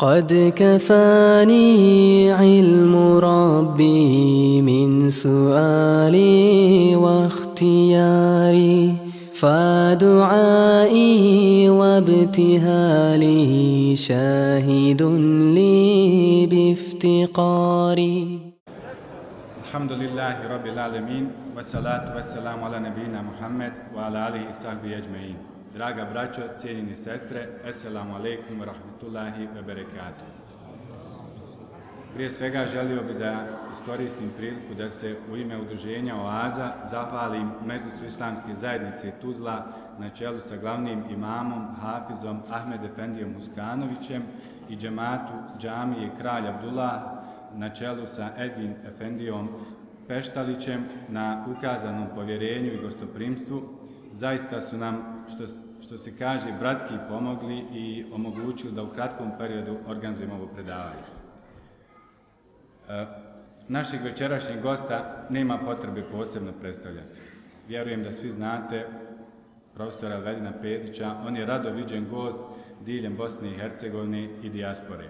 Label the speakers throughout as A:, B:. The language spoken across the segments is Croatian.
A: قد كفاني علم ربي من سؤالي واختياري فدعائي وابتهالي شاهد لي بافتقاري
B: الحمد لله رب العالمين والصلاة والسلام على نبينا wa ala alihi sahbihi ajma'in. Draga braćo, cijenjeni sestre, Esselamu alaikum wa rahmatullahi wa barakatuh. Prije svega želio bih da iskoristim priliku da se u ime udruženja Oaza zahvalim Međlisu islamske zajednice Tuzla na čelu sa glavnim imamom Hafizom Ahmed Efendijom Huskanovićem i džematu džamije Kralj Abdullah na čelu sa Edin Efendijom Peštalićem na ukazanom povjerenju i gostoprimstvu. Zaista su nam, što, što se kaže, bratski pomogli i omogućili da u kratkom periodu organizujemo ovo predavanje. E, našeg večerašnjeg gosta nema potrebe posebno predstavljati. Vjerujem da svi znate profesora Vedina Pezića, on je rado viđen gost diljem Bosne i Hercegovine i dijaspore.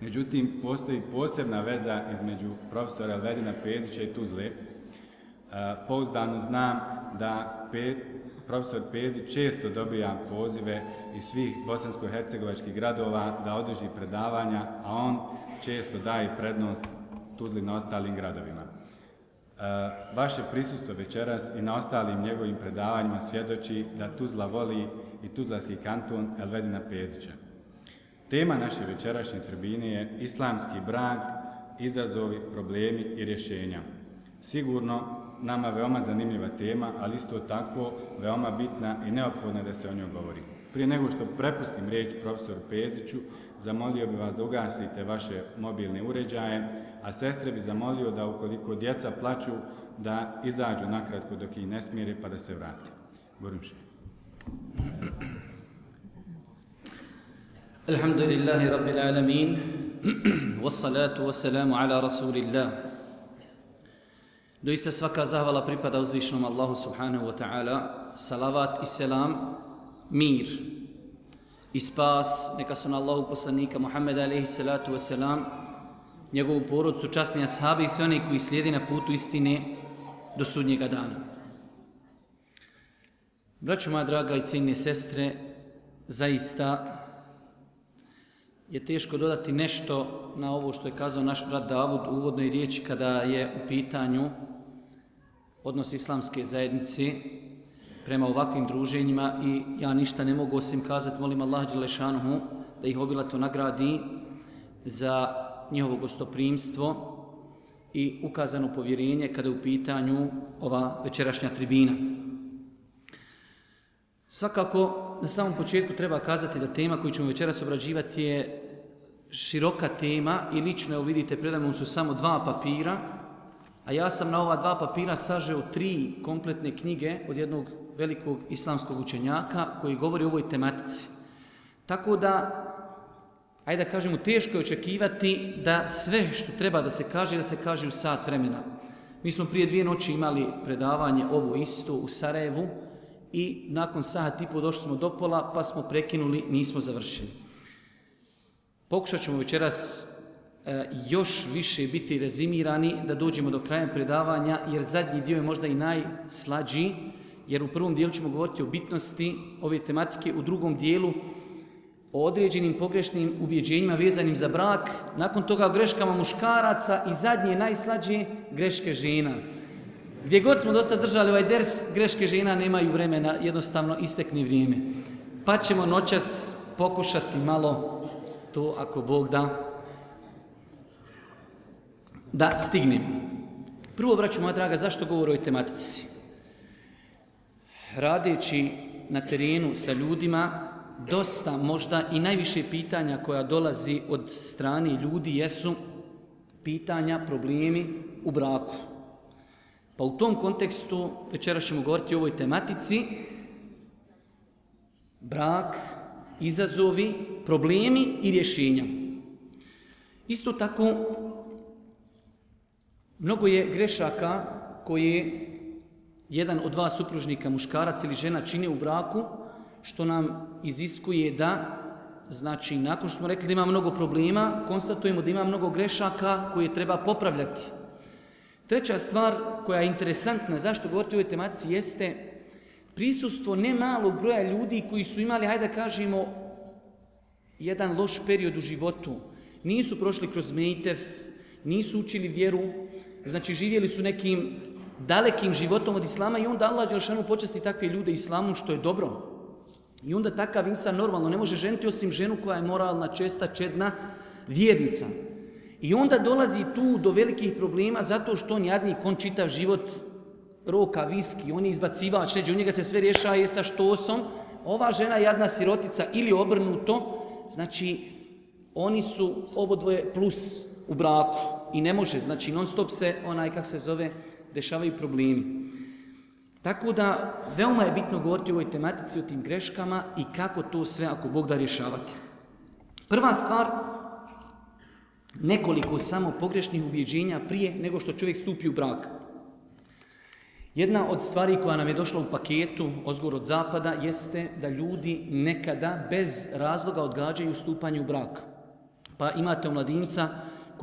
B: Međutim, postoji posebna veza između profesora Vedina Pezića i Tuzle. E, pouzdano znam da profesor Pezić često dobija pozive iz svih bosansko-hercegovačkih gradova da održi predavanja, a on često daje prednost Tuzli na ostalim gradovima. E, vaše prisustvo večeras i na ostalim njegovim predavanjima svjedoči da Tuzla voli i Tuzlarski kanton Elvedina Pezića. Tema naše večerašnje tribine je islamski brak, izazovi, problemi i rješenja. Sigurno nama veoma zanimljiva tema, ali isto tako veoma bitna i neophodna da se o njoj govori. Prije nego što prepustim riječ profesoru Peziću, zamolio bi vas da ugasite vaše mobilne uređaje, a sestre bi zamolio da ukoliko djeca plaću, da izađu nakratko dok ih ne smiri pa da se vrati.
C: Burumši. Alhamdulillahi Rabbil Alamin, wassalatu wassalamu ala Rasulillah. Doista svaka zahvala pripada uzvišnom Allahu subhanahu wa ta'ala, salavat i selam, mir i spas, neka su na Allahu poslanika Muhammeda alaihi salatu wa selam, njegovu porodcu, časni ashabi i sve oni koji slijedi na putu istine do sudnjega dana. Braćo moja draga i cijenine sestre, zaista je teško dodati nešto na ovo što je kazao naš brat Davud u uvodnoj riječi kada je u pitanju odnos islamske zajednice prema ovakvim druženjima i ja ništa ne mogu osim kazati, molim Allah Đelešanuhu da ih obilato nagradi za njihovo gostoprimstvo i ukazano povjerenje kada je u pitanju ova večerašnja tribina. Svakako, na samom početku treba kazati da tema koju ćemo večeras obrađivati je široka tema i lično, evo vidite, predamnom su samo dva papira, a ja sam na ova dva papira sažeo tri kompletne knjige od jednog velikog islamskog učenjaka koji govori o ovoj tematici. Tako da, ajde da kažemo, teško je očekivati da sve što treba da se kaže, da se kaže u sat vremena. Mi smo prije dvije noći imali predavanje ovo isto u Sarajevu, i nakon sat i pol došli smo do pola, pa smo prekinuli, nismo završili. Pokušat ćemo večeras još više biti rezimirani, da dođemo do kraja predavanja, jer zadnji dio je možda i najslađiji, jer u prvom dijelu ćemo govoriti o bitnosti ove tematike, u drugom dijelu o određenim pogrešnim ubjeđenjima vezanim za brak, nakon toga o greškama muškaraca i zadnje najslađije greške žena. Gdje god smo do sad držali ovaj ders, greške žena nemaju vremena, jednostavno istekne vrijeme. Pa ćemo noćas pokušati malo to, ako Bog da, da stignemo. Prvo, braću moja draga, zašto govori o tematici? Radeći na terenu sa ljudima, dosta možda i najviše pitanja koja dolazi od strane ljudi jesu pitanja, problemi u braku. Pa u tom kontekstu večeras ćemo govoriti o ovoj tematici. Brak, izazovi, problemi i rješenja. Isto tako, mnogo je grešaka koje jedan od dva supružnika, muškarac ili žena, čine u braku, što nam iziskuje da znači nakon što smo rekli da ima mnogo problema, konstatujemo da ima mnogo grešaka koje treba popravljati. Treća stvar koja je interesantna, zašto govoriti o ovoj tematici, jeste prisustvo ne malog broja ljudi koji su imali, hajde da kažemo, jedan loš period u životu. Nisu prošli kroz mejtev, nisu učili vjeru, znači živjeli su nekim dalekim životom od Islama i onda Allah Đelšanu počesti takve ljude Islamom što je dobro. I onda takav insan normalno ne može ženiti osim ženu koja je moralna, česta, čedna, vjernica. I onda dolazi tu do velikih problema zato što on jadnik, on čitav život roka, viski, on je izbacivač, neđe, u njega se sve rješaje sa štosom. Ova žena jadna sirotica ili obrnuto, znači oni su obodvoje plus u braku i ne može, znači non stop se onaj, kak se zove, dešavaju problemi. Tako da, veoma je bitno govoriti o ovoj tematici, o tim greškama i kako to sve, ako Bog da, rješavati. Prva stvar, nekoliko samo pogrešnih ubjeđenja prije nego što čovjek stupi u brak. Jedna od stvari koja nam je došla u paketu Ozgor od zapada jeste da ljudi nekada bez razloga odgađaju stupanje u brak. Pa imate mladinca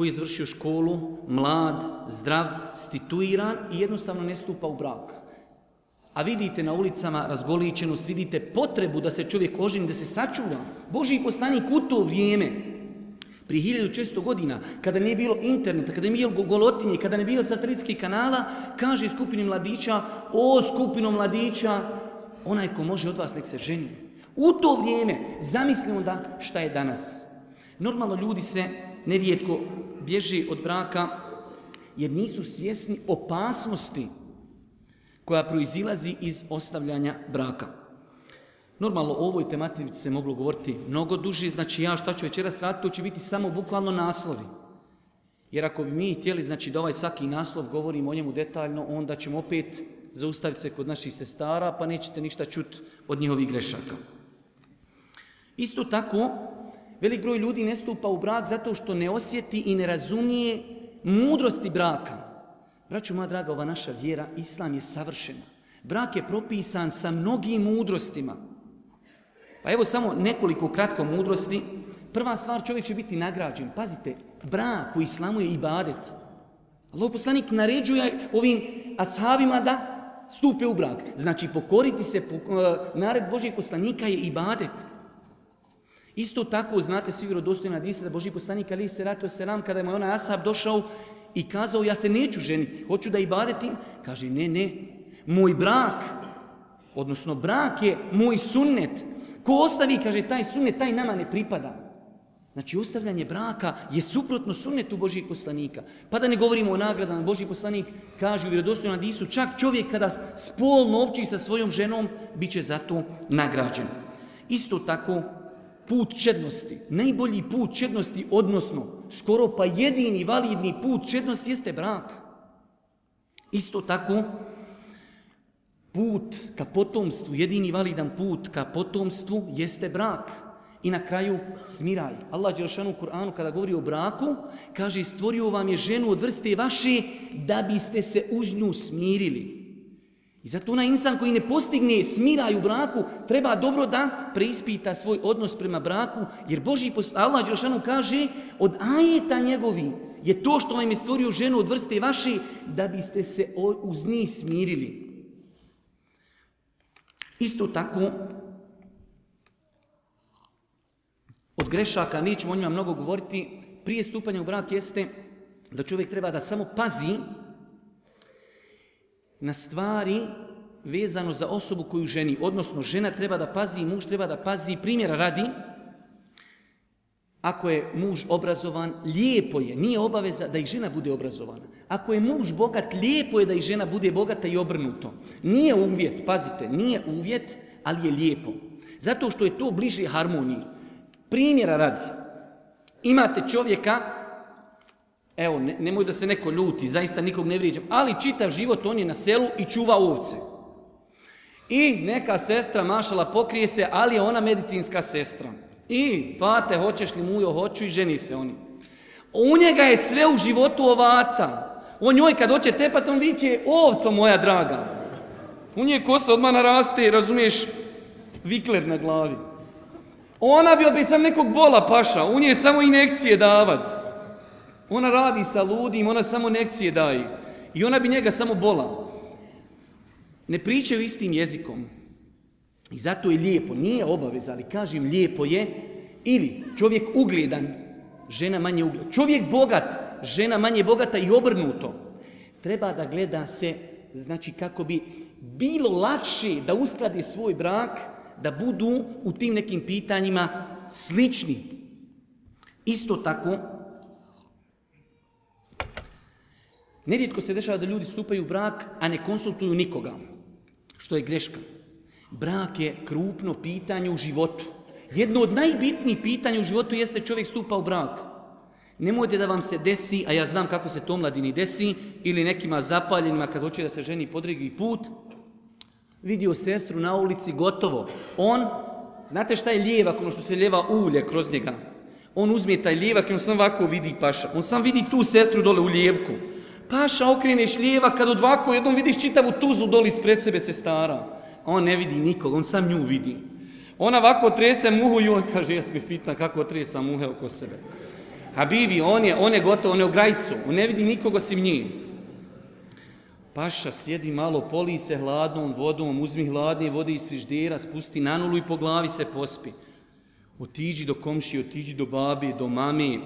C: koji je završio školu, mlad, zdrav, stituiran i jednostavno ne stupa u brak. A vidite na ulicama razgoličenost, vidite potrebu da se čovjek oženi, da se sačuva. Boži poslanik u to vrijeme, prije 1600 godina, kada nije bilo interneta, kada nije bilo golotinje, kada nije bilo satelitskih kanala, kaže skupini mladića, o skupino mladića, onaj ko može od vas nek se ženi. U to vrijeme zamislimo da šta je danas. Normalno ljudi se nerijetko bježi od braka jer nisu svjesni opasnosti koja proizilazi iz ostavljanja braka. Normalno o ovoj tematici se moglo govoriti mnogo duže, znači ja šta ću večeras raditi, to će biti samo bukvalno naslovi. Jer ako bi mi htjeli znači, da ovaj svaki naslov govorimo o njemu detaljno, onda ćemo opet zaustaviti se kod naših sestara, pa nećete ništa čuti od njihovih grešaka. Isto tako, velik broj ljudi ne stupa u brak zato što ne osjeti i ne razumije mudrosti braka. Braću moja draga, ova naša vjera, Islam je savršena. Brak je propisan sa mnogim mudrostima. Pa evo samo nekoliko kratko mudrosti. Prva stvar, čovjek će biti nagrađen. Pazite, brak u Islamu je ibadet. Allah poslanik naređuje ovim ashabima da stupe u brak. Znači, pokoriti se uh, nared Božih poslanika je ibadet. Isto tako, znate svi vjerodostojni hadise da Boži poslanik ali se ratu selam kada je mu onaj ashab došao i kazao ja se neću ženiti, hoću da ibadetim, kaže ne, ne, moj brak, odnosno brak je moj sunnet. Ko ostavi, kaže, taj sunnet, taj nama ne pripada. Znači, ostavljanje braka je suprotno sunnetu Božih poslanika. Pa da ne govorimo o nagradama, Božji poslanik kaže u vjerodostojnom hadisu, čak čovjek kada spolno opći sa svojom ženom, bit će zato nagrađen. Isto tako, put čednosti, najbolji put čednosti, odnosno skoro pa jedini validni put čednosti jeste brak. Isto tako, put ka potomstvu, jedini validan put ka potomstvu jeste brak. I na kraju smiraj. Allah Đelšanu u Kur'anu kada govori o braku, kaže stvorio vam je ženu od vrste vaše da biste se uz nju smirili. I zato onaj insan koji ne postigne smiraj u braku, treba dobro da preispita svoj odnos prema braku, jer Boži Allah Đelšanu kaže od ajeta njegovi je to što vam je stvorio ženu od vrste vaše da biste se uz njih smirili. Isto tako, od grešaka, nećemo o njima mnogo govoriti, prije stupanja u brak jeste da čovjek treba da samo pazi na stvari vezano za osobu koju ženi. Odnosno, žena treba da pazi, muž treba da pazi, primjera radi, ako je muž obrazovan, lijepo je, nije obaveza da i žena bude obrazovana. Ako je muž bogat, lijepo je da i žena bude bogata i obrnuto. Nije uvjet, pazite, nije uvjet, ali je lijepo. Zato što je to bliže harmoniji. Primjera radi. Imate čovjeka Evo, ne, nemoj da se neko ljuti, zaista nikog ne vrijeđam, ali čitav život on je na selu i čuva ovce. I neka sestra mašala pokrije se, ali je ona medicinska sestra. I, fate, hoćeš li mujo, hoću i ženi se oni. U njega je sve u životu ovaca. On njoj kad hoće tepat, on viće, ovco moja draga. U njoj kosa odmah naraste, razumiješ, vikler na glavi. Ona bi opet sam nekog bola paša, u nje je samo inekcije davat. Ona radi sa ludim, ona samo inekcije daje. I ona bi njega samo bola. Ne pričaju istim jezikom. I zato je lijepo, nije obaveza, ali kažem lijepo je, ili čovjek ugledan, žena manje ugledan. Čovjek bogat, žena manje bogata i obrnuto. Treba da gleda se, znači kako bi bilo lakše da uskladi svoj brak, da budu u tim nekim pitanjima slični. Isto tako, nerijetko se dešava da ljudi stupaju u brak, a ne konsultuju nikoga, što je greška. Brak je krupno pitanje u životu. Jedno od najbitnijih pitanja u životu jeste čovjek stupa u brak. Nemojte da vam se desi, a ja znam kako se to mladini desi, ili nekima zapaljenima kad hoće da se ženi podrigi put, vidio sestru na ulici, gotovo. On, znate šta je lijevak, ono što se lijeva ulje kroz njega? On uzme taj lijevak i on sam ovako vidi paša. On sam vidi tu sestru dole u lijevku. Paša, okreneš lijevak, kad odvako jednom vidiš čitavu tuzu doli ispred sebe se stara. On ne vidi nikog, on sam nju vidi. Ona ovako trese muhu i on kaže, jes mi fitna, kako tresa muhe oko sebe. Habibi, on je, on je gotovo, on je u grajsu, on ne vidi nikoga osim njih. Paša sjedi malo, poli se hladnom vodom, uzmi hladnije vode iz friždera, spusti na nulu i po glavi se pospi. Otiđi do komši, otiđi do babi, do mami,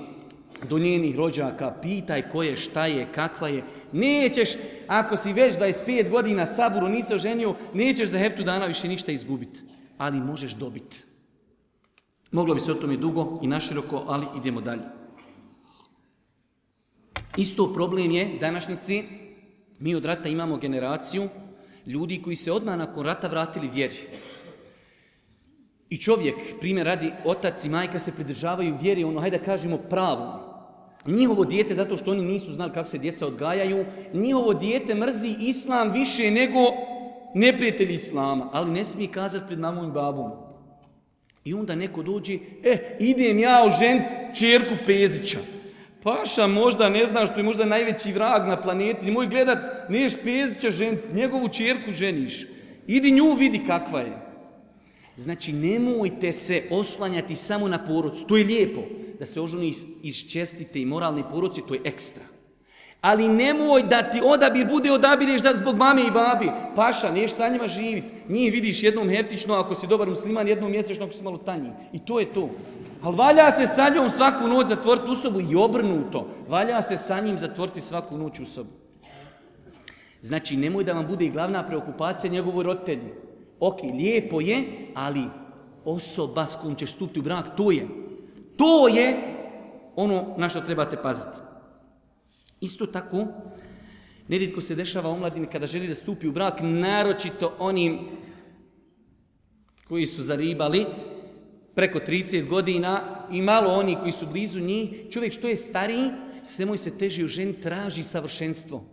C: do njenih rođaka, pitaj ko je, šta je, kakva je. Nećeš, ako si već 25 godina saburu nisi oženio, nećeš za heftu dana više ništa izgubiti. Ali možeš dobiti. Moglo bi se o tome dugo i naširoko, ali idemo dalje. Isto problem je današnjici, mi od rata imamo generaciju ljudi koji se odmah nakon rata vratili vjeri. I čovjek, primjer radi, otac i majka se pridržavaju vjeri, ono, hajde da kažemo pravo. Njihovo dijete, zato što oni nisu znali kako se djeca odgajaju, njihovo dijete mrzi islam više nego neprijatelj islama, ali ne smije kazati pred mamom i babom. I onda neko dođe, e, idem ja ožent čerku Pezića. Paša možda ne znaš što je možda najveći vrag na planeti, nemoj gledat, neš Pezića žent, njegovu čerku ženiš. Idi nju vidi kakva je. Znači, nemojte se oslanjati samo na poroc. To je lijepo da se oženi iz čestite i moralne poroci, to je ekstra. Ali nemoj da ti odabir bude odabireš zbog mame i babi. Paša, neš sa njima živit. Njih vidiš jednom heftično, ako si dobar musliman, jednom mjesečno, ako si malo tanji. I to je to. Ali valja se sa njom svaku noć zatvoriti u sobu i obrnuto. Valja se sa njim zatvoriti svaku noć u sobu. Znači, nemoj da vam bude i glavna preokupacija njegovu roditelji. Ok, lijepo je, ali osoba s kojom ćeš stupiti u brak, to je. To je ono na što trebate paziti. Isto tako, nerijetko se dešava omladini kada želi da stupi u brak, naročito onim koji su zaribali preko 30 godina i malo oni koji su blizu njih. Čovjek što je stariji, sve moj se teži u ženi traži savršenstvo.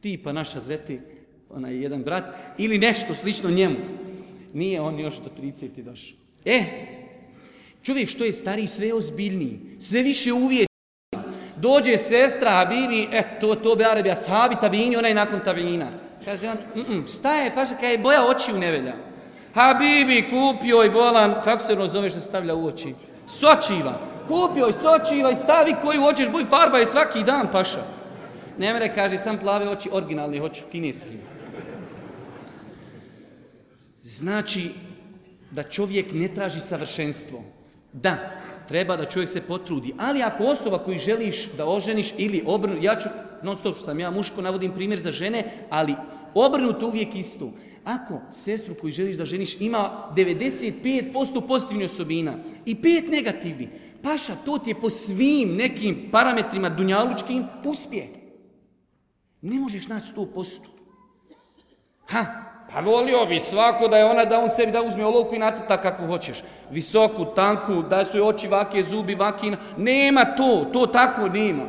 C: Tipa naša zreti, onaj jedan brat, ili nešto slično njemu. Nije on još do 30 došao. E, čovjek što je stariji, sve je ozbiljniji, sve više uvijeti. Dođe sestra Habibi, e, to, to bi Arabija, sahabi tabini, ona je nakon tabina. Kaže on, mm -mm, šta je, paša, kaj je boja očiju nevelja. Habibi kupio i bolan, kako se ono zove što se stavlja u oči? Sočiva. Kupio i sočiva i stavi koju hoćeš, boj farba je svaki dan, paša. Ne mere, kaže, sam plave oči, originalni, hoću kineski. Znači da čovjek ne traži savršenstvo. Da, treba da čovjek se potrudi. Ali ako osoba koju želiš da oženiš ili obrnu, ja ću, non stop sam ja muško, navodim primjer za žene, ali obrnuto uvijek isto. Ako sestru koju želiš da ženiš ima 95% pozitivnih osobina i 5 negativnih, paša, to ti je po svim nekim parametrima dunjalučkim uspje. Ne možeš naći 100%. Ha, pa volio bi svako da je ona da on sebi da uzme olovku i nacrta kako hoćeš. Visoku, tanku, da su joj oči vake, zubi vakina. Nema to, to tako nema.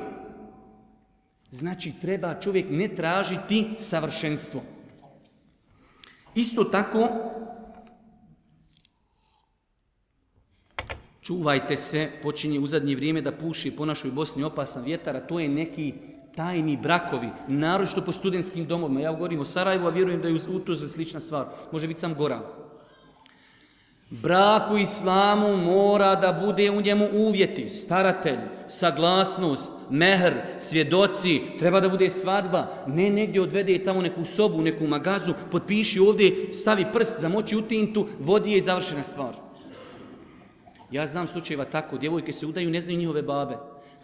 C: Znači treba čovjek ne tražiti savršenstvo. Isto tako, čuvajte se, počinje u zadnje vrijeme da puši po našoj Bosni opasan vjetar, a to je neki tajni brakovi, naročito po studentskim domovima. Ja govorim o Sarajevu, a vjerujem da je u Tuzli slična stvar. Može biti sam gora. Brak u islamu mora da bude u njemu uvjeti, staratelj, saglasnost, mehr, svjedoci, treba da bude svadba, ne negdje odvede tamo neku sobu, neku magazu, potpiši ovdje, stavi prst, zamoči u tintu, vodi je i završena stvar. Ja znam slučajeva tako, djevojke se udaju, ne znaju njihove babe.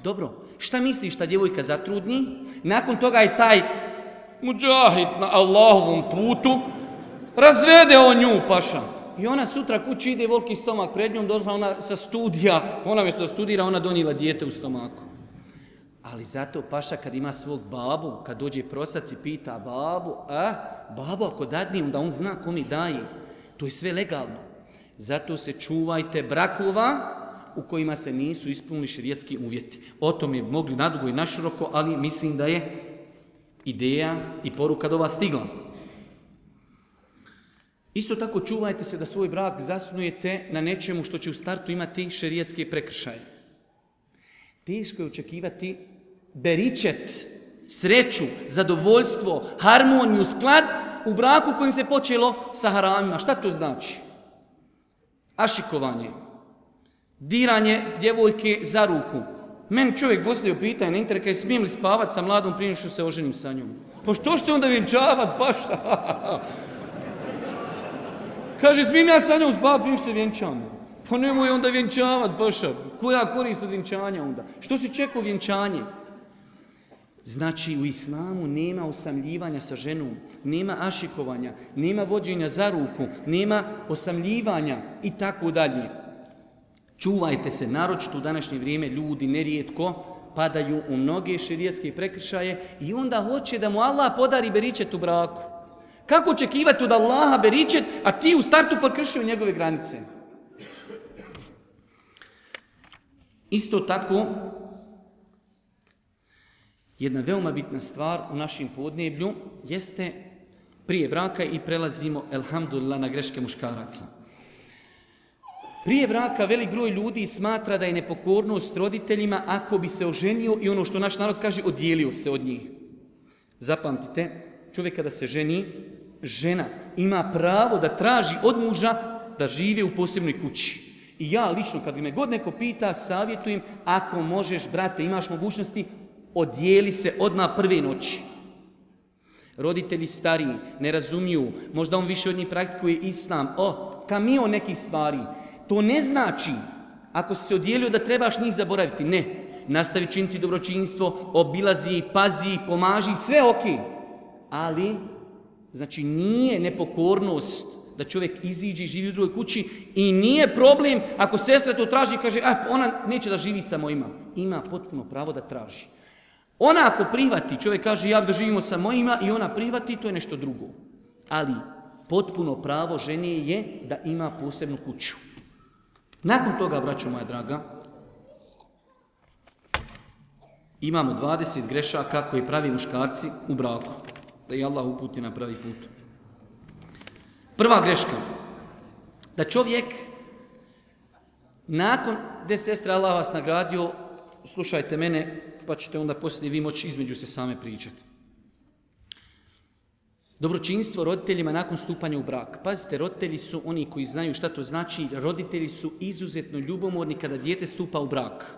C: Dobro, šta misliš šta djevojka zatrudni? Nakon toga je taj muđahid na Allahovom putu, razvede on nju, paša. I ona sutra kući ide volki stomak pred njom, došla ona sa studija, ona mjesto da studira, ona donijela dijete u stomaku. Ali zato paša kad ima svog babu, kad dođe prosac i pita babu, a, babu ako dadni, onda on zna ko mi daje. To je sve legalno. Zato se čuvajte brakova u kojima se nisu ispunili širijetski uvjeti. O tom je mogli nadugo i naširoko, ali mislim da je ideja i poruka do vas stigla. Isto tako čuvajte se da svoj brak zasnujete na nečemu što će u startu imati šerijetske prekršaje. Teško je očekivati beričet, sreću, zadovoljstvo, harmoniju, sklad u braku kojim se počelo sa haramima. Šta to znači? Ašikovanje, diranje djevojke za ruku. Meni čovjek postavio pitanje na internet, kaj smijem li spavat sa mladom prije što se oženim sa njom? Pa što ćete onda vjenčavat, paša? Kaže, smijem ja sa njom spavat prije što se vjenčamo? Pa nemoj onda vjenčavat, paša. Koja korist od vjenčanja onda? Što si čekao vjenčanje? Znači u islamu nema osamljivanja sa ženom, nema ašikovanja, nema vođenja za ruku, nema osamljivanja i tako dalje. Čuvajte se, naročito u današnje vrijeme ljudi nerijetko padaju u mnoge širijetske prekršaje i onda hoće da mu Allah podari beričet u braku. Kako očekivati od Allaha beričet, a ti u startu prekršio njegove granice? Isto tako, jedna veoma bitna stvar u našem podneblju jeste prije braka i prelazimo, elhamdulillah, na greške muškaraca. Prije braka velik broj ljudi smatra da je nepokornost roditeljima ako bi se oženio i ono što naš narod kaže, odijelio se od njih. Zapamtite, čovjek kada se ženi, žena ima pravo da traži od muža da žive u posebnoj kući. I ja lično, kad me god neko pita, savjetujem, ako možeš, brate, imaš mogućnosti, odijeli se odmah prve noći. Roditelji stariji ne razumiju, možda on više od njih praktikuje islam, o, kamio nekih stvari. To ne znači, ako se odijelio da trebaš njih zaboraviti, ne. Nastavi činiti dobročinstvo, obilazi, pazi, pomaži, sve ok. Ali, znači nije nepokornost da čovjek iziđe i živi u drugoj kući i nije problem ako sestra to traži i kaže, a ona neće da živi sa mojima. Ima potpuno pravo da traži. Ona ako prihvati, čovjek kaže ja da živimo sa mojima i ona prihvati, to je nešto drugo. Ali potpuno pravo žene je da ima posebnu kuću. Nakon toga, braćo moja draga, imamo 20 grešaka koji pravi muškarci u braku. Da i Allah uputi na pravi put. Prva greška. Da čovjek nakon gdje sestra Allah vas nagradio, slušajte mene, pa ćete onda poslije vi moći između se same pričati. Dobročinstvo roditeljima nakon stupanja u brak. Pazite, roditelji su oni koji znaju šta to znači. Roditelji su izuzetno ljubomorni kada dijete stupa u brak.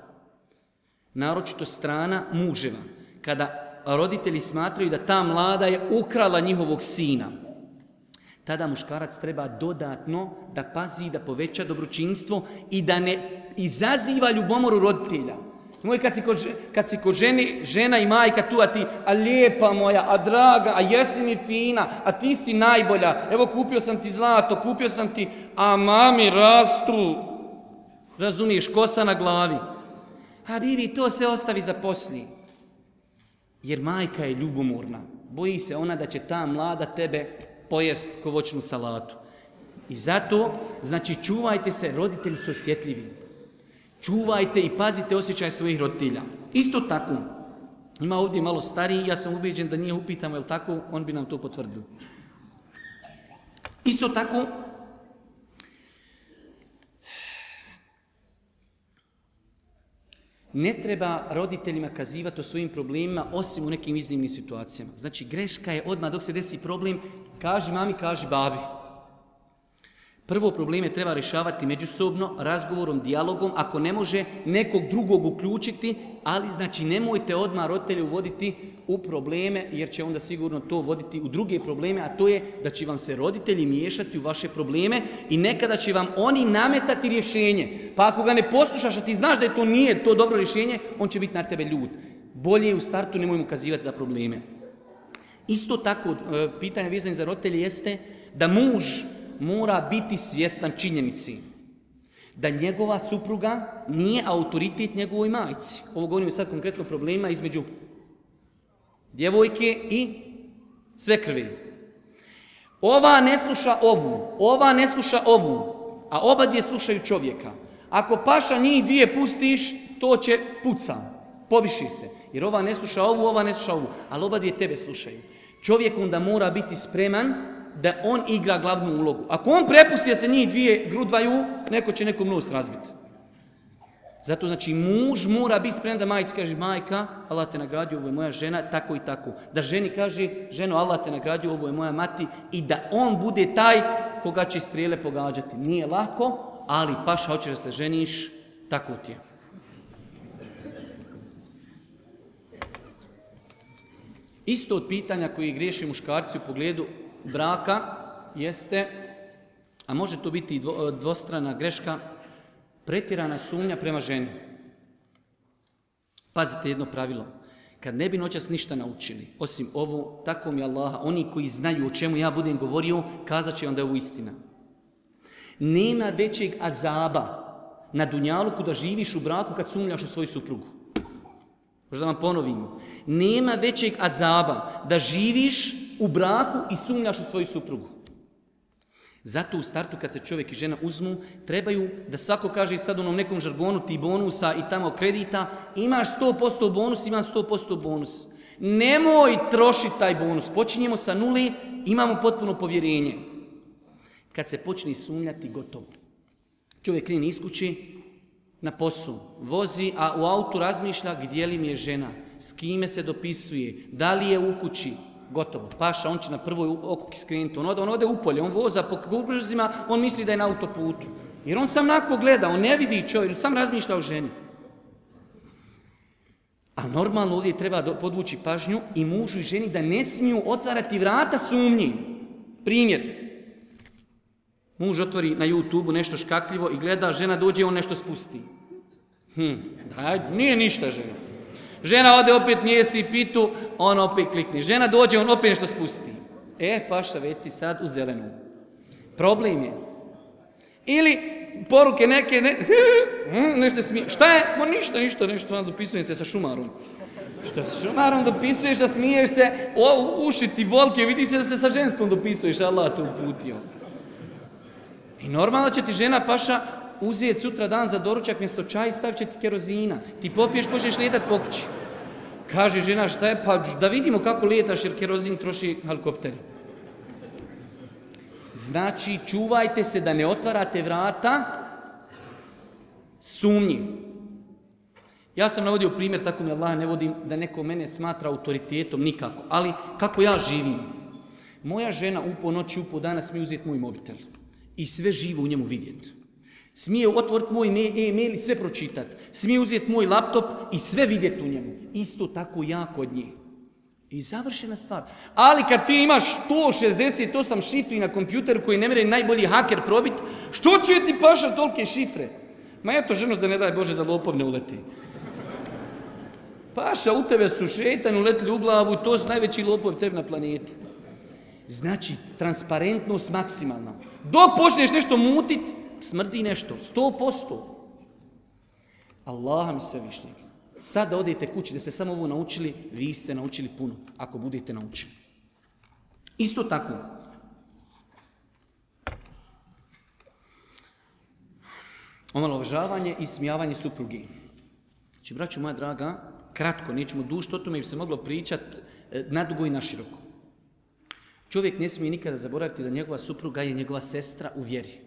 C: Naročito strana muževa. Kada roditelji smatraju da ta mlada je ukrala njihovog sina. Tada muškarac treba dodatno da pazi, da poveća dobročinstvo i da ne izaziva ljubomoru roditelja. Moj kad si kod, kad si kod ženi, žena i majka tu, a ti, a lijepa moja, a draga, a jesi mi fina, a ti si najbolja, evo kupio sam ti zlato, kupio sam ti, a mami rastu, razumiješ, kosa na glavi. A Bibi, to sve ostavi za poslije. Jer majka je ljubomorna. Boji se ona da će ta mlada tebe pojest ko voćnu salatu. I zato, znači, čuvajte se, roditelji su osjetljivi. Čuvajte i pazite osjećaj svojih roditelja. Isto tako, ima ovdje malo stariji, ja sam ubijeđen da nije upitamo, jel tako, on bi nam to potvrdio. Isto tako, ne treba roditeljima kazivati o svojim problemima osim u nekim iznimnim situacijama. Znači greška je odmah dok se desi problem, kaži mami, kaži babi. Prvo probleme treba rješavati međusobno, razgovorom, dijalogom, ako ne može nekog drugog uključiti, ali znači nemojte odmah roditelje uvoditi u probleme, jer će onda sigurno to voditi u druge probleme, a to je da će vam se roditelji miješati u vaše probleme i nekada će vam oni nametati rješenje. Pa ako ga ne poslušaš, a ti znaš da je to nije to dobro rješenje, on će biti na tebe ljud. Bolje je u startu nemoj mu kazivati za probleme. Isto tako, e, pitanje vezane za roditelje jeste da muž mora biti svjestan činjenici da njegova supruga nije autoritet njegovoj majci. Ovo govorimo sad konkretno problema između djevojke i sve krvi. Ova ne sluša ovu, ova ne sluša ovu, a oba dvije slušaju čovjeka. Ako paša njih dvije pustiš, to će puca, poviši se. Jer ova ne sluša ovu, ova ne sluša ovu, ali oba dvije tebe slušaju. Čovjek onda mora biti spreman da on igra glavnu ulogu. Ako on prepusti da se njih dvije grudvaju, neko će nekom nos razbiti. Zato znači muž mora biti spreman da majici kaže majka, Allah te nagradio, ovo je moja žena, tako i tako. Da ženi kaže, ženo Allah te nagradio, ovo je moja mati i da on bude taj koga će strijele pogađati. Nije lako, ali paša hoće da se ženiš, tako ti je. Isto od pitanja koji griješi muškarci u pogledu braka jeste, a može to biti i dvostrana greška, pretjerana sumnja prema ženi. Pazite jedno pravilo. Kad ne bi noćas ništa naučili, osim ovo, tako mi Allaha, oni koji znaju o čemu ja budem govorio, kazat će vam je ovo istina. Nema većeg azaba na dunjaluku da živiš u braku kad sumnjaš u svoju suprugu. Možda vam ponovimo. Nema većeg azaba da živiš u braku i sumnjaš u svoju suprugu. Zato u startu kad se čovjek i žena uzmu, trebaju da svako kaže sad u onom nekom žargonu ti bonusa i tamo kredita, imaš 100% bonus, imam 100% bonus. Nemoj trošiti taj bonus. Počinjemo sa nuli, imamo potpuno povjerenje. Kad se počne sumnjati, gotovo. Čovjek krene iz kući, na poslu, vozi, a u autu razmišlja gdje li mi je žena, s kime se dopisuje, da li je u kući, gotovo. Paša, on će na prvoj okuki skrenuti, on ode, on ode u polje, on voza po kugržima, on misli da je na autoputu. Jer on sam nako gleda, on ne vidi čovjek, sam razmišlja o ženi. A normalno ovdje treba podvući pažnju i mužu i ženi da ne smiju otvarati vrata sumnji. Primjer, Muž otvori na YouTube nešto škakljivo i gleda, žena dođe, on nešto spusti. Hm, daj, nije ništa žena. Žena ode opet mjesi pitu, on opet klikne. Žena dođe, on opet nešto spusti. E, paša, već si sad u zelenu. Problem je. Ili poruke neke, ne, nešto smije. Šta je? Mo ništa, ništa, nešto, dopisujem se sa šumarom. Šta sa šumarom dopisuješ, a smiješ se, o, uši ti volke, vidi se da se sa ženskom dopisuješ, Allah te uputio. I normalno će ti žena paša uzeti sutra dan za doručak mjesto čaj stavit će ti kerozina. Ti popiješ, počneš lijetat po. Kaže žena šta je, pa da vidimo kako lijetaš jer kerozin troši helikopteri. Znači čuvajte se da ne otvarate vrata sumnji. Ja sam navodio primjer, tako mi Allah ne vodim, da neko mene smatra autoritetom nikako. Ali kako ja živim? Moja žena u noći, u po dana smije uzeti moj mobitel i sve živo u njemu vidjeti. Smije otvoriti moj e-mail i sve pročitati. Smije uzeti moj laptop i sve vidjeti u njemu. Isto tako ja kod njih. I završena stvar. Ali kad ti imaš 168 šifri na kompjuteru koji ne mere najbolji haker probiti, što će ti paša tolike šifre? Ma eto, ženo, za ne daj Bože da lopov ne uleti. Paša, u tebe su šetan, uletili u glavu, to su najveći lopovi tebi na planeti. Znači, transparentnost maksimalna. Dok počneš nešto mutit, smrdi nešto. Sto posto. Allah mi sve višnjeg. Sad da odete kući, da ste samo ovo naučili, vi ste naučili puno, ako budete naučili. Isto tako, omalovažavanje i smijavanje suprugi. Znači, braću moja draga, kratko, nećemo dušti o tome, bi se moglo pričati e, nadugo i naširoko. Čovjek ne smije nikada zaboraviti da njegova supruga je njegova sestra u vjeri.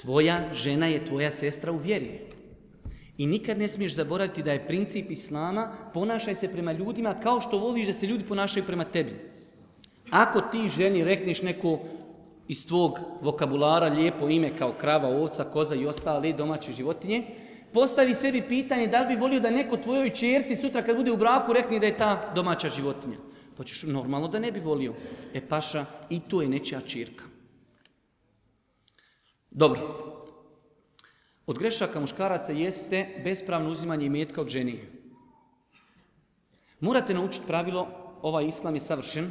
C: Tvoja žena je tvoja sestra u vjeri. I nikad ne smiješ zaboraviti da je princip Islama ponašaj se prema ljudima kao što voliš da se ljudi ponašaju prema tebi. Ako ti ženi rekneš neko iz tvog vokabulara lijepo ime kao krava, ovca, koza i ostale domaće životinje, postavi sebi pitanje da li bi volio da neko tvojoj čerci sutra kad bude u braku rekne da je ta domaća životinja. Pa ćeš normalno da ne bi volio. E paša, i to je nečija čirka. Dobro. Od grešaka muškaraca jeste bespravno uzimanje imetka od ženi. Morate naučiti pravilo, ovaj islam je savršen.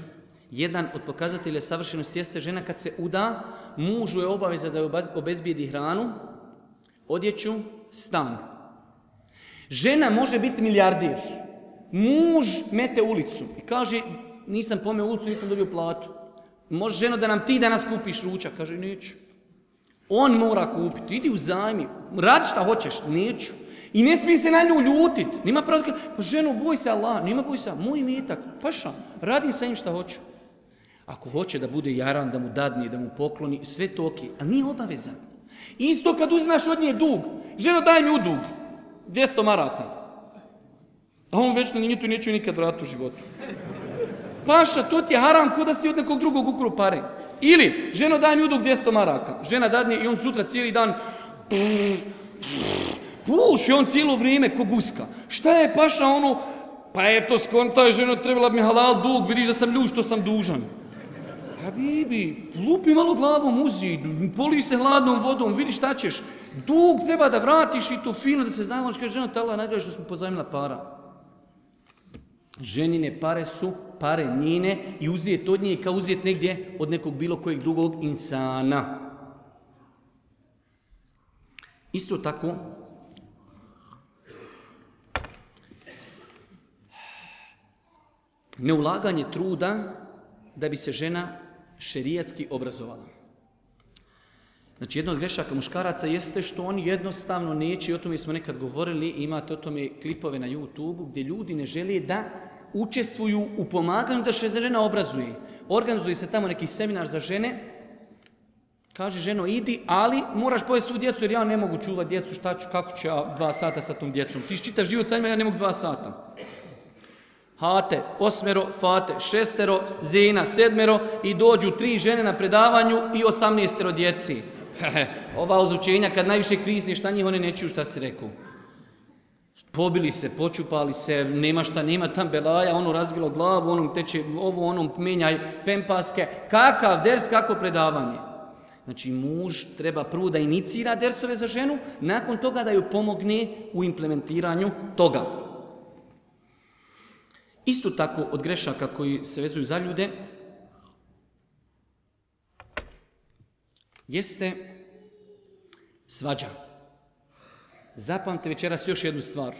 C: Jedan od pokazatelja savršenosti jeste žena kad se uda, mužu je obaveza da je obezbijedi hranu, odjeću, stan. Žena može biti milijardir. Muž mete ulicu i kaže, nisam pomeo ulicu, nisam dobio platu. Može ženo da nam ti danas kupiš ručak? Kaže, neću. On mora kupiti, idi u zajmi, radi šta hoćeš, neću. I ne smije se na nju ljutit. Nima pravo pa ženo, boj se Allah, nima boj se, moj metak, paša, radim sa njim šta hoću. Ako hoće da bude jaran, da mu dadni, da mu pokloni, sve to ok, ali nije obaveza. Isto kad uzmeš od nje dug, ženo daj mi u dug, 200 maraka. A on već nije tu neću nikad vratiti u životu. Paša, to ti je haram ko da si od nekog drugog ukru pare. Ili, ženo daj mi udug 200 maraka. Žena dadne i on sutra cijeli dan puši on cijelo vrijeme ko guska. Šta je paša ono, pa eto skontaj ženo trebala bi mi halal dug, vidiš da sam ljuž, što sam dužan. Habibi, lupi malo glavom uzi, poli se hladnom vodom, vidi šta ćeš. Dug treba da vratiš i to fino, da se zavoliš, kaže žena, tala nagrada što smo pozajmila para. Ženine pare su pare njine i uzeti od nje kao uzeti negdje od nekog bilo kojeg drugog insana. Isto tako, neulaganje truda da bi se žena šerijatski obrazovala. Znači, jedno od grešaka muškaraca jeste što oni jednostavno neće, i o tome smo nekad govorili, imate o tome klipove na YouTube gdje ljudi ne žele da učestvuju u pomaganju da se žena obrazuje. Organizuje se tamo neki seminar za žene, kaže ženo idi, ali moraš pojesti svu djecu jer ja ne mogu čuvati djecu, šta ću, kako ću ja dva sata sa tom djecom. Ti čitaš život sa njima, ja ne mogu dva sata. Hate, osmero, fate, šestero, zena, sedmero i dođu tri žene na predavanju i osamnestero djeci. Ova ozučenja kad najviše krizniš na njih, one ne čuju šta si rekao. Pobili se, počupali se, nema šta, nema tam belaja, ono razbilo glavu, onom teče ovo, onom menjaj pempaske. Kakav ders, kako predavanje? Znači, muž treba prvo da inicira dersove za ženu, nakon toga da ju pomogne u implementiranju toga. Isto tako od grešaka koji se vezuju za ljude, jeste svađa. Zapamte večeras još jednu stvar.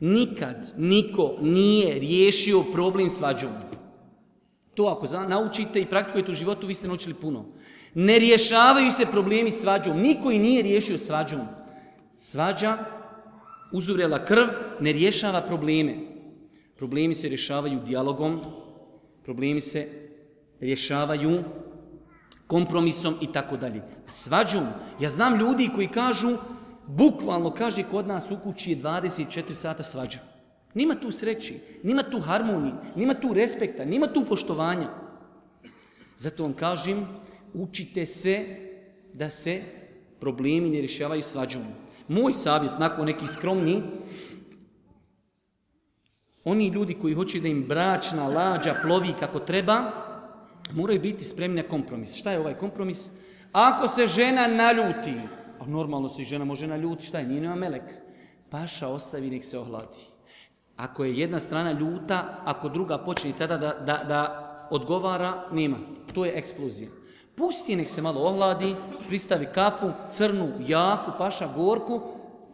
C: Nikad niko nije riješio problem svađom. To ako naučite i praktikujete u životu, vi ste naučili puno. Ne rješavaju se problemi svađom. Niko i nije riješio svađom. Svađa, uzurela krv, ne rješava probleme. Problemi se rješavaju dijalogom, problemi se rješavaju kompromisom i tako dalje. A svađom, ja znam ljudi koji kažu bukvalno kaže kod nas u kući je 24 sata svađa. Nima tu sreći, nima tu harmonije, nima tu respekta, nima tu poštovanja. Zato vam kažem, učite se da se problemi ne rješavaju svađom. Moj savjet, nakon nekih skromni, oni ljudi koji hoće da im bračna lađa plovi kako treba, moraju biti spremni na kompromis. Šta je ovaj kompromis? Ako se žena naljuti, a normalno se i žena može naljuti, šta je, nije nema melek. Paša ostavi, nek se ohladi. Ako je jedna strana ljuta, ako druga počne tada da, da, da odgovara, nema. To je eksplozija. Pusti nek se malo ohladi, pristavi kafu, crnu, jaku, paša, gorku,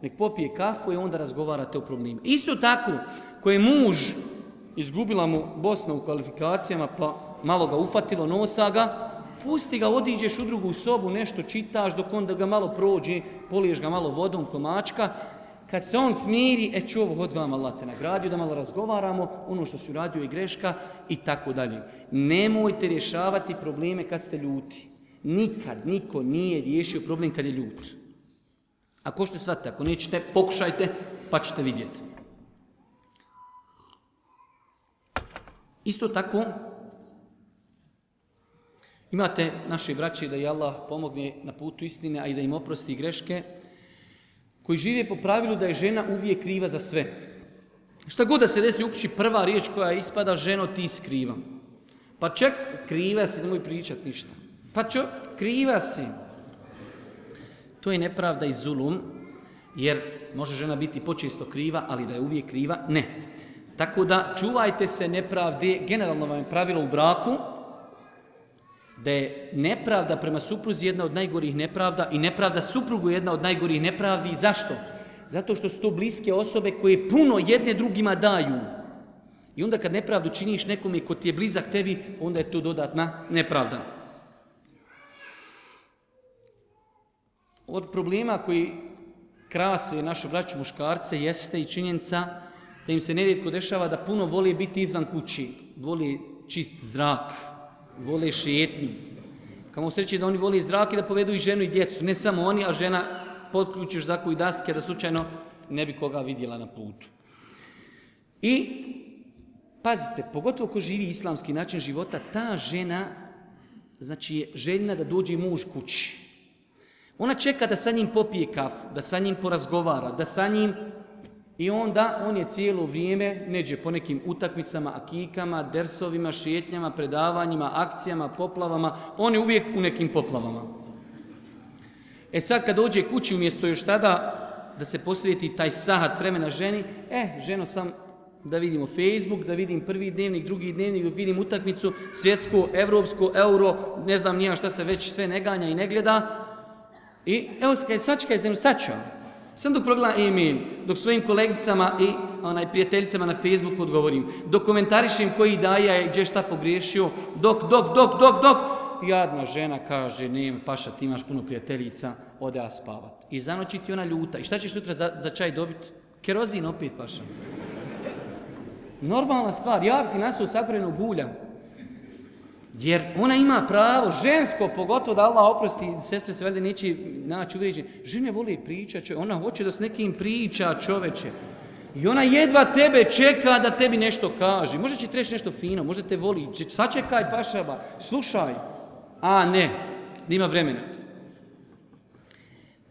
C: nek popije kafu i onda razgovarate o problemu. Isto tako, ko je muž, izgubila mu Bosna u kvalifikacijama, pa malo ga ufatilo, nosa ga, pusti ga, odiđeš u drugu sobu, nešto čitaš, dok onda ga malo prođe, poliješ ga malo vodom, komačka, kad se on smiri, e ću ovo hod vam Allah te nagradio, da malo razgovaramo, ono što si uradio je greška i tako dalje. Nemojte rješavati probleme kad ste ljuti. Nikad niko nije riješio problem kad je ljut. Ako što shvatite, ako nećete, pokušajte, pa ćete vidjeti. Isto tako, Imate naše braće da i Allah pomogne na putu istine, a i da im oprosti greške, koji žive po pravilu da je žena uvijek kriva za sve. Šta god da se desi u prva riječ koja ispada ženo ti skriva. Pa ček, kriva si, nemoj pričat ništa. Pa čo, kriva si. To je nepravda i zulum, jer može žena biti počesto kriva, ali da je uvijek kriva, ne. Tako da čuvajte se nepravde, generalno vam je pravilo u braku, da je nepravda prema supruzi jedna od najgorih nepravda i nepravda suprugu jedna od najgorih nepravdi. Zašto? Zato što su to bliske osobe koje puno jedne drugima daju. I onda kad nepravdu činiš nekome ko ti je blizak tebi, onda je to dodatna nepravda. Od problema koji krase našu braću muškarce jeste i činjenica da im se nerijetko dešava da puno voli biti izvan kući, voli čist zrak, vole šetnju. Kamo sreći da oni zrak i da povedu i ženu i djecu. Ne samo oni, a žena potključiš za i daske da slučajno ne bi koga vidjela na putu. I pazite, pogotovo ko živi islamski način života, ta žena znači je željna da dođe muž kući. Ona čeka da sa njim popije kafu, da sa njim porazgovara, da sa njim i onda on je cijelo vrijeme neđe po nekim utakmicama, akikama, dersovima, šetnjama, predavanjima, akcijama, poplavama. On je uvijek u nekim poplavama. E sad kad dođe kući umjesto još tada da se posvijeti taj sahat vremena ženi, e, ženo sam da vidimo Facebook, da vidim prvi dnevnik, drugi dnevnik, da vidim utakmicu, svjetsko, evropsko, euro, ne znam nija šta se već sve ne ganja i ne gleda. I evo, sačkaj, zemlju, sačao. Sam dok progledam e-mail, dok svojim kolegicama i onaj, prijateljicama na Facebooku odgovorim, dok komentarišem koji daja je gdje šta pogriješio, dok, dok, dok, dok, dok, jadna žena kaže, nema paša, ti imaš puno prijateljica, ode a spavat. I za noći ti ona ljuta. I šta ćeš sutra za, za čaj dobiti? Kerozin opet paša. Normalna stvar, javiti nas u sakrenog gulja. Jer ona ima pravo, žensko, pogotovo da Allah oprosti, sestre se valjda neće naći uvrijeđen. Žene voli pričati, ona hoće da s nekim priča čoveče. I ona jedva tebe čeka da tebi nešto kaže. Možda će treći nešto fino, možda te voli. Sačekaj pašaba, slušaj. A ne, nima vremena.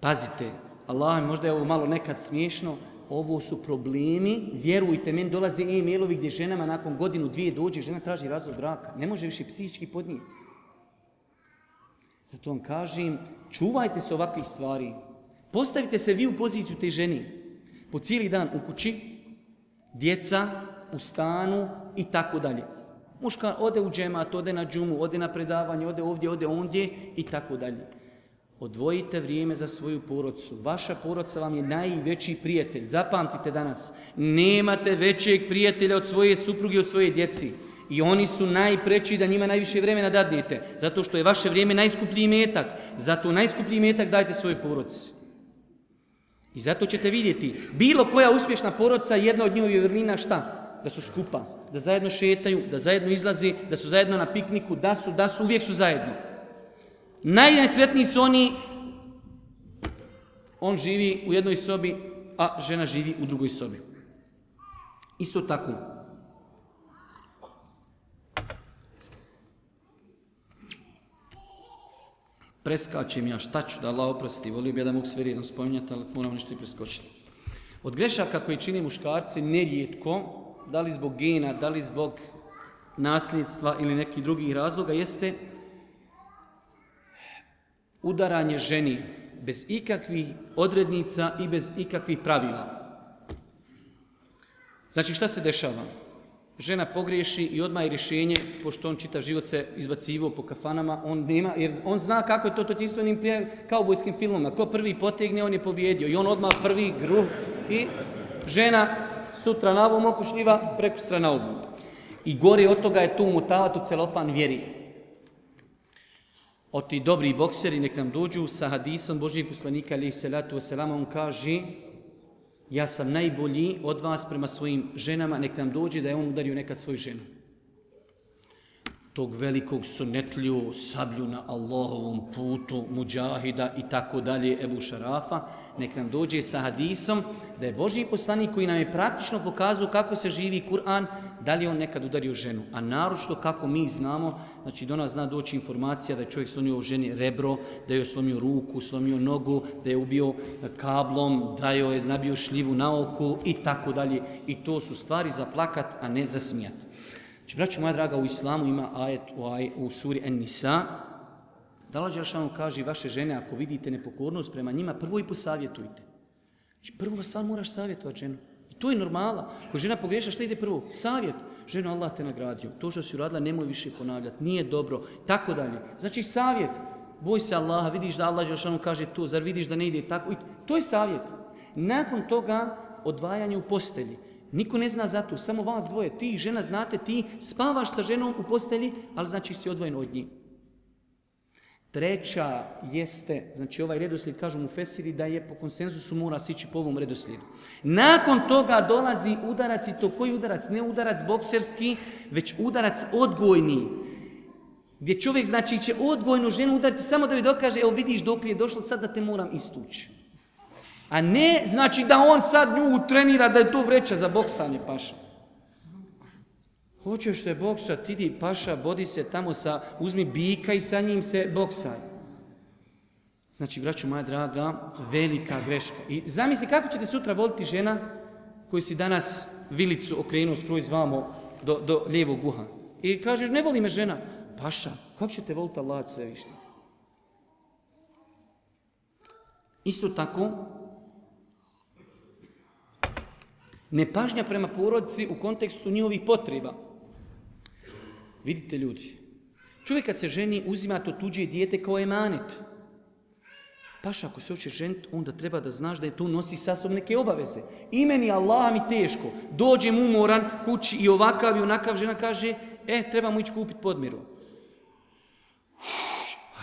C: Pazite, Allah možda je ovo malo nekad smiješno, ovo su problemi, vjerujte, meni dolaze e-mailovi gdje ženama nakon godinu, dvije dođe, žena traži razvod braka. Ne može više psihički podnijeti. Zato vam kažem, čuvajte se ovakvih stvari. Postavite se vi u poziciju te ženi. Po cijeli dan u kući, djeca, u stanu i tako dalje. Muška ode u džemat, ode na džumu, ode na predavanje, ode ovdje, ode ondje i tako dalje. Odvojite vrijeme za svoju porodcu. Vaša porodca vam je najveći prijatelj. Zapamtite danas. Nemate većeg prijatelja od svoje supruge, od svoje djeci. I oni su najpreći da njima najviše vremena dadnete. Zato što je vaše vrijeme najskuplji metak. Zato najskuplji metak dajte svojoj porodci. I zato ćete vidjeti, bilo koja uspješna porodca, jedna od njihovih vrlina šta? Da su skupa, da zajedno šetaju, da zajedno izlazi, da su zajedno na pikniku, da su, da su, uvijek su zajedno. Najnesretniji su oni, on živi u jednoj sobi, a žena živi u drugoj sobi. Isto tako. Preskačem ja, šta ću da Allah oprosti, volio bi ja da mogu sve jedno spominjati, ali moram nešto i preskočiti. Od grešaka koji čini muškarci nerijetko, da li zbog gena, da li zbog nasljedstva ili nekih drugih razloga, jeste udaranje ženi bez ikakvih odrednica i bez ikakvih pravila. Znači šta se dešava? Žena pogriješi i odmah je rješenje, pošto on čitav život se izbacivo po kafanama, on nema, jer on zna kako je to, to ti isto onim kaubojskim filmama. Ko prvi potegne, on je pobjedio. I on odmah prvi gru i žena sutra na ovom okušljiva, preko strana ovom. I gore od toga je tu mutavatu celofan vjeri. Od ti dobri bokseri nek nam dođu sa hadisom Božijeg poslanika alaih salatu wasalam, on kaže ja sam najbolji od vas prema svojim ženama, nek nam dođe da je on udario nekad svoju ženu. Tog velikog sunetlju, sablju na Allahovom putu, muđahida i tako dalje, Ebu Šarafa, nek nam dođe sa hadisom da je Božji poslanik koji nam je praktično pokazao kako se živi Kur'an, da li je on nekad udario ženu. A naročito kako mi znamo, znači do nas zna doći informacija da je čovjek slomio ženi rebro, da je slomio ruku, slomio nogu, da je ubio kablom, da je nabio šljivu na oku i tako dalje. I to su stvari za plakat, a ne za smijat. Znači, braću moja draga, u islamu ima ajet u, aj, u suri En-Nisa, da Allah Đelšanu kaže vaše žene, ako vidite nepokornost prema njima, prvo i posavjetujte. Znači, prvo stvar moraš savjetovati ženu. I to je normala. Ako žena pogreša, šta ide prvo? Savjet. Ženo, Allah te nagradio. To što si uradila, nemoj više ponavljati. Nije dobro. Tako dalje. Znači, savjet. Boj se Allaha, vidiš da Allah Đelšanu kaže to, zar vidiš da ne ide tako? I to je savjet. Nakon toga, odvajanje u postelji. Niko ne zna za to, samo vas dvoje. Ti, žena, znate, ti spavaš sa ženom u postelji, ali znači si odvojen od njih. Treća jeste, znači ovaj redoslijed, kažu mu Fesiri, da je po konsenzusu mora sići po ovom redoslijedu. Nakon toga dolazi udarac i to koji udarac? Ne udarac bokserski, već udarac odgojni. Gdje čovjek znači će odgojnu ženu udariti samo da joj dokaže, evo vidiš dok je došlo, sad da te moram istući. A ne znači da on sad nju trenira da je to vreća za boksanje paša. Hoćeš se boksat, idi paša, bodi se tamo sa, uzmi bika i sa njim se boksaj. Znači, braću moja draga, velika greška. I zamisli kako ćete sutra voliti žena koji si danas vilicu okrenuo skroz vamo do, do lijevog uha. I kažeš, ne voli me žena. Paša, kako ćete voliti Allah svevišnji? Isto tako, nepažnja prema porodici u kontekstu njihovih potreba. Vidite ljudi, čovjek kad se ženi uzima to tuđe dijete kao emanet. Paša, ako se hoće ženiti, onda treba da znaš da je to nosi sa neke obaveze. I meni Allah mi teško. Dođem umoran kući i ovakav i onakav žena kaže, e, trebamo ići kupiti podmiru.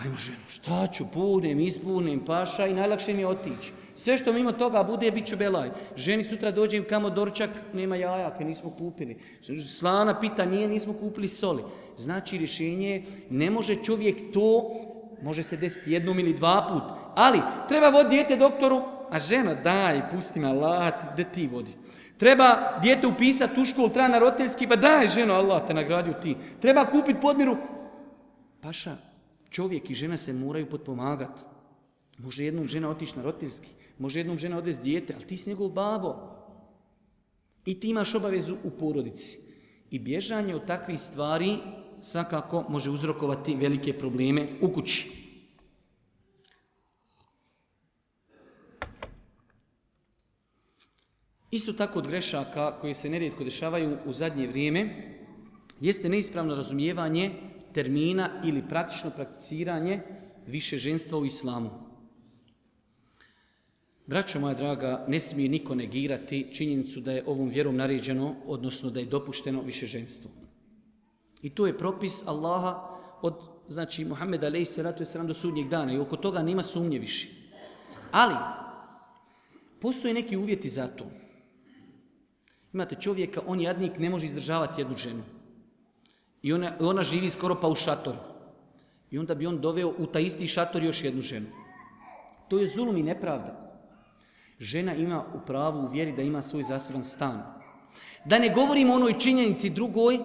C: Ajmo ženu, šta ću, punem, ispunem, paša i najlakše mi je otići. Sve što mimo toga bude, bit ću belaj. Ženi sutra dođem kamo dorčak, nema jaja, kaj nismo kupili. Slana pita, nije, nismo kupili soli. Znači, rješenje je, ne može čovjek to, može se desiti jednom ili dva put, ali treba voditi dijete doktoru, a žena, daj, pusti me, Allah, da ti vodi. Treba dijete upisati u školu, treba na roditeljski, ba daj, ženo, Allah te nagradio ti. Treba kupiti podmiru. Paša, čovjek i žena se moraju potpomagati. Može jednom žena otići na roditeljski, može jednom žena odvesti dijete, ali ti si njegov babo. I ti imaš obavezu u porodici. I bježanje od takvih stvari svakako može uzrokovati velike probleme u kući. Isto tako od grešaka koje se nerijetko dešavaju u zadnje vrijeme jeste neispravno razumijevanje termina ili praktično prakticiranje više ženstva u islamu. Braćo moja draga, ne smije niko negirati činjenicu da je ovom vjerom naređeno, odnosno da je dopušteno više ženstvo. I to je propis Allaha od, znači, Muhammeda alaih salatu wasalam do sudnjeg dana i oko toga nema sumnje više. Ali, postoje neki uvjeti za to. Imate čovjeka, on jadnik, ne može izdržavati jednu ženu. I ona, ona živi skoro pa u šatoru. I onda bi on doveo u taj isti šator još jednu ženu. To je zulum i nepravda. Žena ima u pravu u vjeri da ima svoj zaseban stan. Da ne govorimo o onoj činjenici drugoj,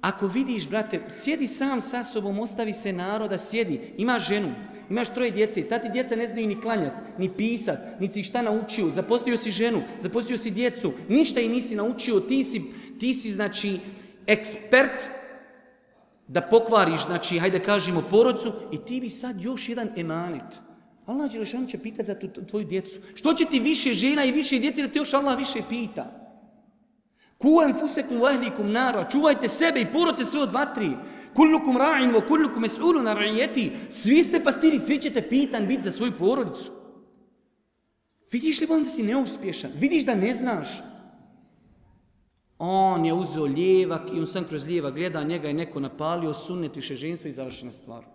C: ako vidiš, brate, sjedi sam sa sobom, ostavi se naroda, sjedi, imaš ženu, imaš troje djece, ta ti djeca ne znaju ni klanjati, ni pisat, ni si šta naučio, zaposlio si ženu, zaposlio si djecu, ništa i nisi naučio, ti si, ti si znači, ekspert da pokvariš, znači, hajde kažemo, porodcu i ti bi sad još jedan emanet. Allah Đelešanu će pitati za tu, tvoju djecu. Što će ti više žena i više djece da te još Allah više pita? Ku enfusekum vahlikum nara. Čuvajte sebe i porodce sve od vatri. Kullukum ra'in wa kullukum es'ulu na ra'ijeti. Svi ste pastiri, svi ćete pitan biti za svoju porodicu. Vidiš li da si neuspješan? Vidiš da ne znaš? On je uzeo lijevak i on sam kroz lijevak gleda, njega je neko napalio, sunnet više ženstvo i završena stvar.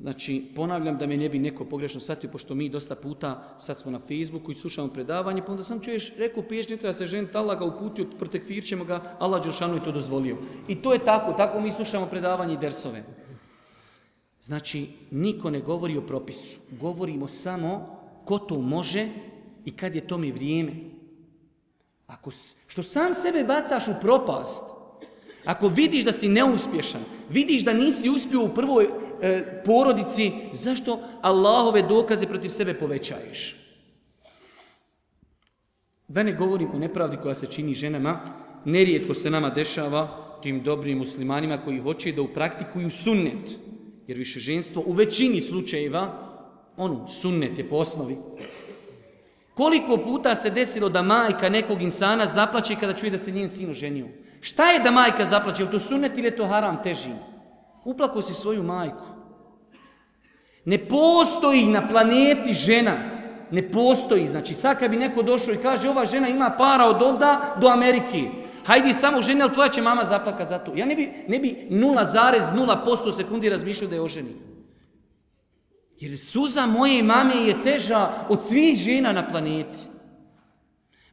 C: Znači, ponavljam da me ne bi neko pogrešno shvatio, pošto mi dosta puta, sad smo na Facebooku i slušamo predavanje, pa onda sam čuješ, rekao, piješ, ne treba se ženiti, Allah ga uputio, protekfir ćemo ga, Allah Đelšanu je to dozvolio. I to je tako, tako mi slušamo predavanje i dersove. Znači, niko ne govori o propisu. Govorimo samo ko to može i kad je to mi vrijeme. Ako, što sam sebe bacaš u propast, ako vidiš da si neuspješan, vidiš da nisi uspio u prvoj e, porodici, zašto Allahove dokaze protiv sebe povećaješ? Da ne govorim o nepravdi koja se čini ženama, nerijetko se nama dešava tim dobrim muslimanima koji hoće da upraktikuju sunnet. Jer više ženstvo u većini slučajeva, ono, sunnet je po osnovi. Koliko puta se desilo da majka nekog insana zaplaće kada čuje da se njen sin oženio? Šta je da majka zaplaće? Je to sunnet ili je to haram teži? Uplako si svoju majku. Ne postoji na planeti žena. Ne postoji. Znači, sad kad bi neko došao i kaže ova žena ima para od ovda do Amerike. Hajdi samo žena, ali tvoja će mama zaplaka za to. Ja ne bi, ne bi 0,0% sekundi razmišljao da je oženi. Jer suza moje mame je teža od svih žena na planeti.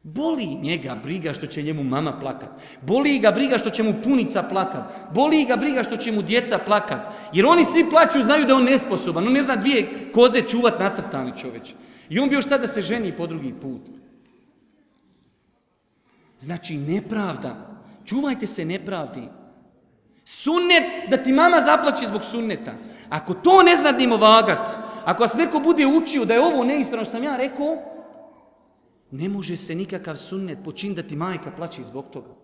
C: Boli njega briga što će njemu mama plakat. Boli ga briga što će mu punica plakat. Boli ga briga što će mu djeca plakat. Jer oni svi plaću znaju da je on nesposoban. On ne zna dvije koze čuvat nacrtani čoveč. I on bi još sad da se ženi po drugi put. Znači nepravda. Čuvajte se nepravdi. Sunnet da ti mama zaplaći zbog sunneta. Ako to ne znadimo vagat, ako vas neko bude učio da je ovo neispravno što sam ja rekao, ne može se nikakav sunnet počiniti da ti majka plaće zbog toga.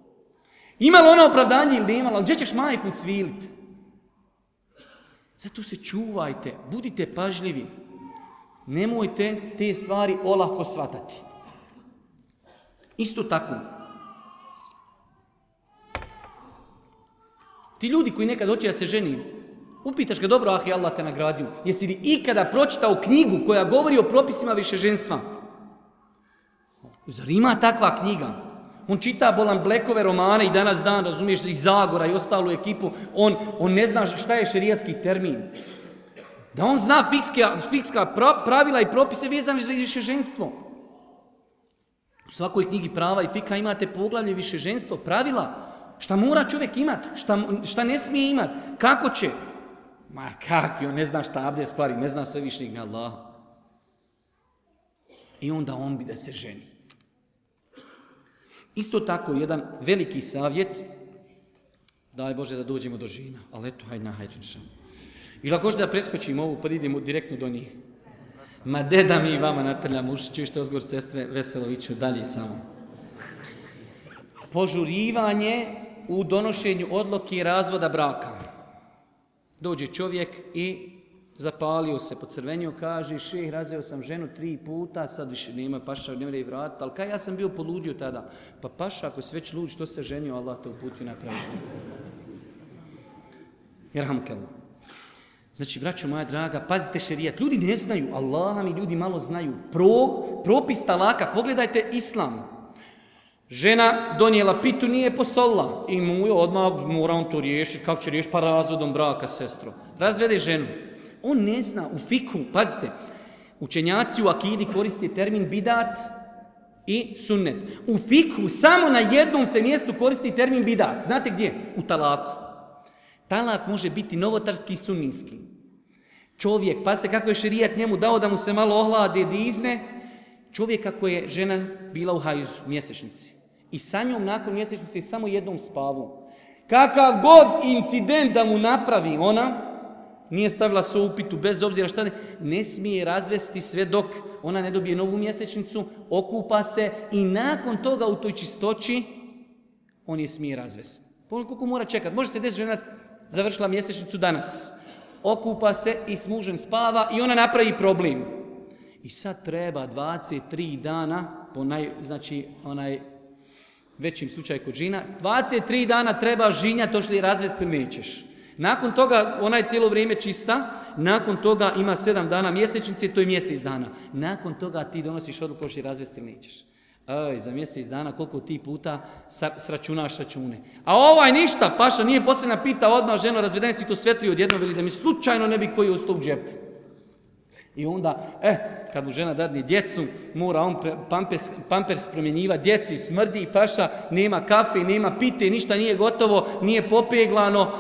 C: Imala ona opravdanje ili ne imala, gdje ćeš majku cviliti? Zato se čuvajte, budite pažljivi. Nemojte te stvari olako svatati. Isto tako. Ti ljudi koji nekad hoće da se ženi, upitaš ga, dobro, ah, Allah te nagradio. Jesi li ikada pročitao knjigu koja govori o propisima više ženstva? Zar ima takva knjiga? On čita Bolan Blekove romane i danas dan, razumiješ, iz Zagora i ostalu ekipu, on, on ne zna šta je šerijatski termin. Da on zna fikska, fikska pravila i propise vezane za više ženstvo. U svakoj knjigi prava i fika imate poglavlje više ženstvo, pravila. Šta mora čovjek imati, šta, šta ne smije imati, kako će. Ma kakvi, on ne zna šta abde stvari, ne zna sve višnjeg Allah. I onda on bi da se ženi. Isto tako, jedan veliki savjet, daj Bože da dođemo do žina, ali eto, hajde na. Ili ako da preskočimo ovu, pa idemo direktno do njih. Ma deda mi vama natrljamo uši, čujšte ozgor sestre Veseloviću, dalje samo. Požurivanje u donošenju odloki razvoda braka. Dođe čovjek i zapalio se, pocrvenio, kaže, šeh, razveo sam ženu tri puta, sad više nema paša, ne i vratiti, ali kaj ja sam bio poludio tada? Pa paša, ako si već lud, što se ženio, Allah te uputio na pravu. Jerhamkallah. Znači, braćo moja draga, pazite šerijat. Ljudi ne znaju, Allah mi ljudi malo znaju. Pro, propis talaka, pogledajte islam. Žena donijela pitu, nije posolila. I mu je odmah mora on to riješiti. Kako će riješiti? Pa razvodom braka, sestro. Razvede ženu. On ne zna u fiku, pazite, učenjaci u akidi koriste termin bidat i sunnet. U fiku samo na jednom se mjestu koristi termin bidat. Znate gdje? U talaku. Talak može biti novotarski i sunninski. Čovjek, pazite kako je šerijat njemu dao da mu se malo ohlade dizne, čovjek kako je žena bila u hajzu, mjesečnici. I sa njom nakon mjesečnice samo jednom spavu. Kakav god incident da mu napravi ona, nije stavila se upitu, bez obzira šta ne, ne smije razvesti sve dok ona ne dobije novu mjesečnicu, okupa se i nakon toga u toj čistoći on je smije razvesti. Koliko mora čekati? Može se desiti žena završila mjesečnicu danas. Okupa se i s mužem spava i ona napravi problem. I sad treba 23 dana, po naj, znači onaj većim slučaju kod žina, 23 dana treba žinja, to li razvesti nećeš. Nakon toga ona je cijelo vrijeme čista, nakon toga ima sedam dana mjesečnice, to je mjesec dana. Nakon toga ti donosiš odluku što razvesti nećeš. Aj, za mjesec dana koliko ti puta sračunaš račune. A ovaj ništa, paša nije posljedna pita odmah ženo razveden si to svetli odjednom ili da mi slučajno ne bi koji ostao u džepu. I onda, eh, kad mu žena dadne djecu, mora on pre, pampers, pampers promjenjivati djeci, smrdi, paša, nema kafe, nema pite, ništa nije gotovo, nije popeglano.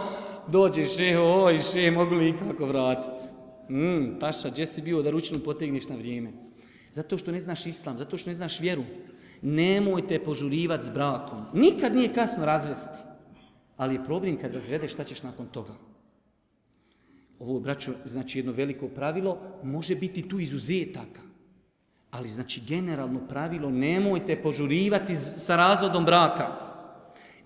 C: Dođe še, oj, še, mogu li ikako vratiti? Mm, paša, gdje si bio da ručnu potegneš na vrijeme? Zato što ne znaš islam, zato što ne znaš vjeru. Nemojte požurivati s brakom. Nikad nije kasno razvesti. Ali je problem kad razvedeš šta ćeš nakon toga. Ovo, braćo, znači jedno veliko pravilo, može biti tu izuzetaka. Ali znači generalno pravilo, nemojte požurivati sa razvodom braka.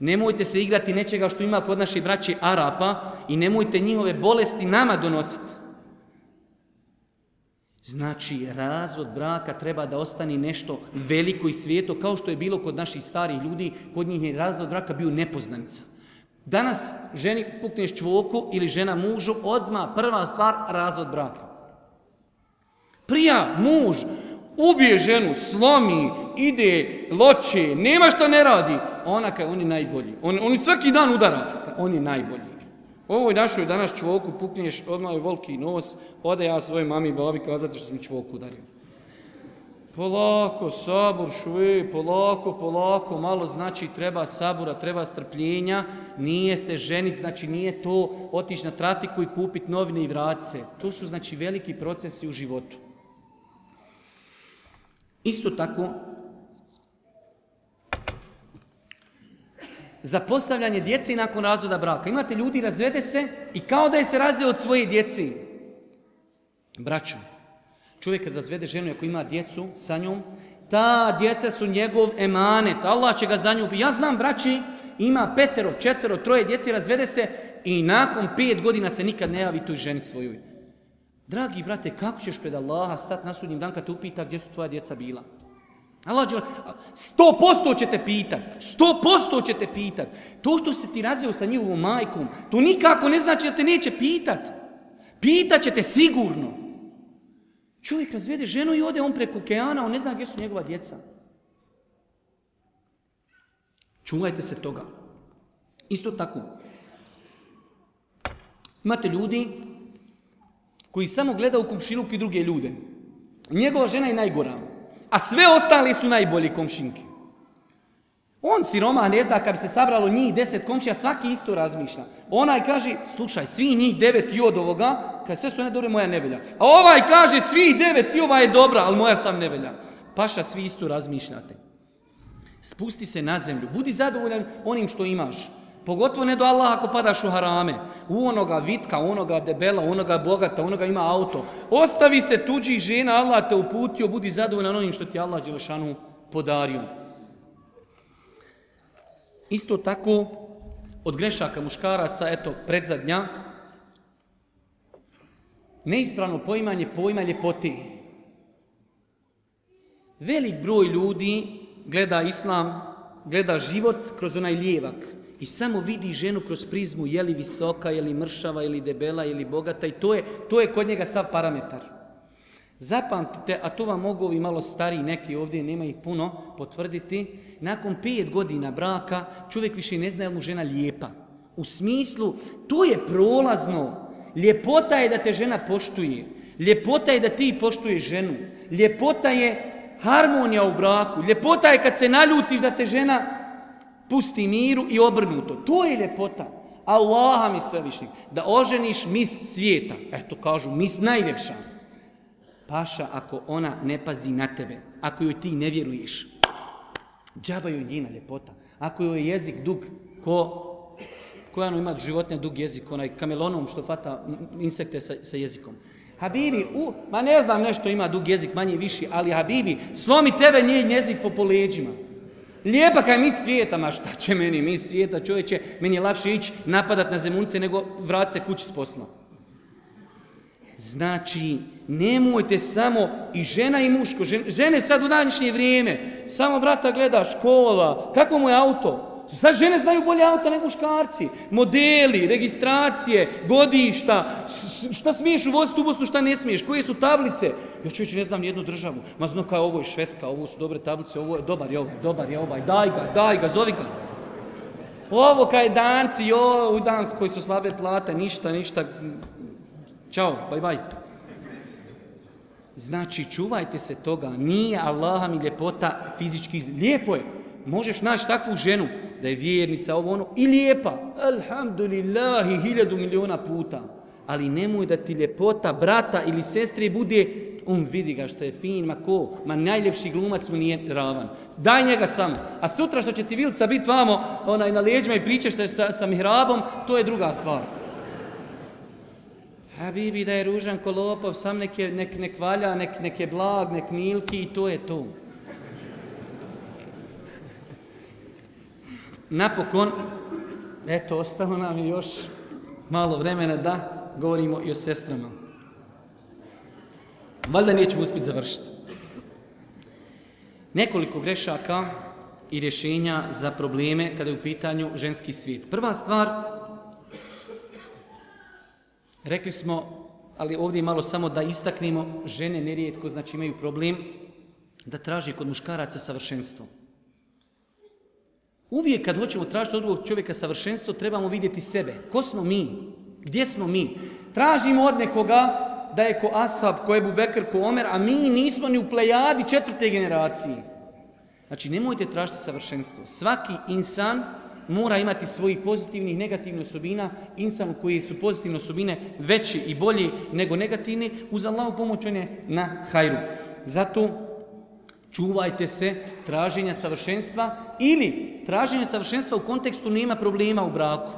C: Nemojte se igrati nečega što ima kod naše braće Arapa i nemojte njihove bolesti nama donositi. Znači, razvod braka treba da ostane nešto veliko i svijeto, kao što je bilo kod naših starih ljudi, kod njih je razvod braka bio nepoznanica. Danas ženi pukneš čvoku ili žena mužu, odma prva stvar, razvod braka. Prija, muž, ubije ženu, slomi, ide, loče, nema što ne radi. Ona kaj, on je najbolji. On, on svaki dan udara. On je najbolji. Ovoj našoj danas čvoku pukneš, odmah je volki nos, ode ja svojoj mami i babi kazati što sam čvoku udario. Polako, sabor, šve, polako, polako, malo znači treba sabora, treba strpljenja, nije se ženit, znači nije to otići na trafiku i kupiti novine i se. To su znači veliki procesi u životu. Isto tako, za postavljanje djece nakon razvoda braka. Imate ljudi, razvede se i kao da je se razveo od svoje djece. Braćo, čovjek kad razvede ženu ako ima djecu sa njom, ta djeca su njegov emanet, Allah će ga za nju... Ja znam, braći, ima petero, četvero, troje djece, razvede se i nakon pet godina se nikad ne javi toj ženi svojoj. Dragi brate, kako ćeš pred Allaha stati na sudnjim dan kad te upita gdje su tvoja djeca bila? Allah sto posto ćete pitat, sto posto ćete pitat. To što se ti razvio sa njihovom majkom, to nikako ne znači da te neće pitat. Pitat će te sigurno. Čovjek razvede ženu i ode on preko okeana, on ne zna gdje su njegova djeca. Čuvajte se toga. Isto tako. Imate ljudi koji samo gleda u komšiluk i druge ljude. Njegova žena je najgora a sve ostali su najbolji komšinki. On siroma ne zna kad bi se sabralo njih deset komšija, svaki isto razmišlja. Onaj kaže, slušaj, svi njih devet i od ovoga, kad sve su ne dobre, moja nevelja. A ovaj kaže, svi devet i ova je dobra, ali moja sam nevelja. Paša, svi isto razmišljate. Spusti se na zemlju, budi zadovoljan onim što imaš. Pogotovo ne do Allaha ako padaš u harame. U onoga vitka, u onoga debela, u onoga bogata, u onoga ima auto. Ostavi se tuđih žena, Allah te uputio, budi zadovoljan onim što ti Allah Đelešanu podario. Isto tako, od grešaka muškaraca, eto, predzadnja, neispravno poimanje pojma ljepote. Velik broj ljudi gleda islam, gleda život kroz onaj lijevak i samo vidi ženu kroz prizmu je li visoka, je li mršava, je li debela, je li bogata i to je, to je kod njega sav parametar. Zapamtite, a to vam mogu ovi malo stariji neki ovdje, nema ih puno, potvrditi, nakon pet godina braka čovjek više ne zna je li mu žena lijepa. U smislu, to je prolazno. Ljepota je da te žena poštuje. Ljepota je da ti poštuješ ženu. Ljepota je harmonija u braku. Ljepota je kad se naljutiš da te žena pusti miru i obrnuto. To je ljepota. Allaha mi svevišnjeg. Da oženiš mis svijeta. Eto kažu, mis najljepša. Paša, ako ona ne pazi na tebe, ako joj ti ne vjeruješ, džaba joj njena ljepota. Ako joj je jezik dug, ko, koja ono ima životinja dug jezik, onaj kamelonom što fata insekte sa, sa jezikom. Habibi, u, ma ne znam nešto ima dug jezik, manje viši, ali Habibi, slomi tebe njen jezik po poleđima. Lijepa kaj mi svijeta, ma šta će meni, mi svijeta čovječe, meni je lakše ići napadat na zemunce nego vrat se kući s posla. Znači, nemojte samo i žena i muško, žene sad u današnje vrijeme, samo vrata gleda škola, kako mu je auto, Sad žene znaju bolje auta nego muškarci. Modeli, registracije, godišta, šta smiješ uvoziti u Bosnu, šta ne smiješ, koje su tablice. Ja čovječ ne znam nijednu državu. Ma zno kao ovo je Švedska, ovo su dobre tablice, ovo je dobar je ovaj, dobar je ovaj, daj ga, daj ga, zovi ga. Ovo kaj danci, jo, u Danskoj su slabe plate, ništa, ništa. Ćao, baj, baj. Znači, čuvajte se toga. Nije Allaha mi ljepota fizički. Lijepo je. Možeš naći takvu ženu da je vjernica, ovo ono, i lijepa. Alhamdulillahi, hiljadu miliona puta. Ali nemoj da ti ljepota brata ili sestre bude, on vidi ga što je fin, ma ko, ma najljepši glumac mu nije ravan. Daj njega samo. A sutra što će ti vilca biti vamo onaj, na leđima i pričaš se sa, sa mihrabom, to je druga stvar. Habibi da je ružan kolopov, sam nek, je, nek, nek valja, nek, nek je blag, nek milki i to je to. Napokon, eto, ostalo nam još malo vremena da govorimo i o sestrama. Valjda nećemo uspjeti završiti. Nekoliko grešaka i rješenja za probleme kada je u pitanju ženski svijet. Prva stvar, rekli smo, ali ovdje malo samo da istaknemo, žene nerijetko znači imaju problem da traže kod muškaraca savršenstvo. Uvijek kad hoćemo tražiti od drugog čovjeka savršenstvo, trebamo vidjeti sebe. Ko smo mi? Gdje smo mi? Tražimo od nekoga da je ko Asab, ko je Bubekr, ko Omer, a mi nismo ni u plejadi četvrte generacije. Znači, nemojte tražiti savršenstvo. Svaki insan mora imati svojih pozitivnih i negativnih osobina. Insan koji su pozitivne osobine veći i bolji nego negativni, uz Allahu pomoć on je na hajru. Zato čuvajte se traženja savršenstva ili traženja savršenstva u kontekstu nema problema u braku.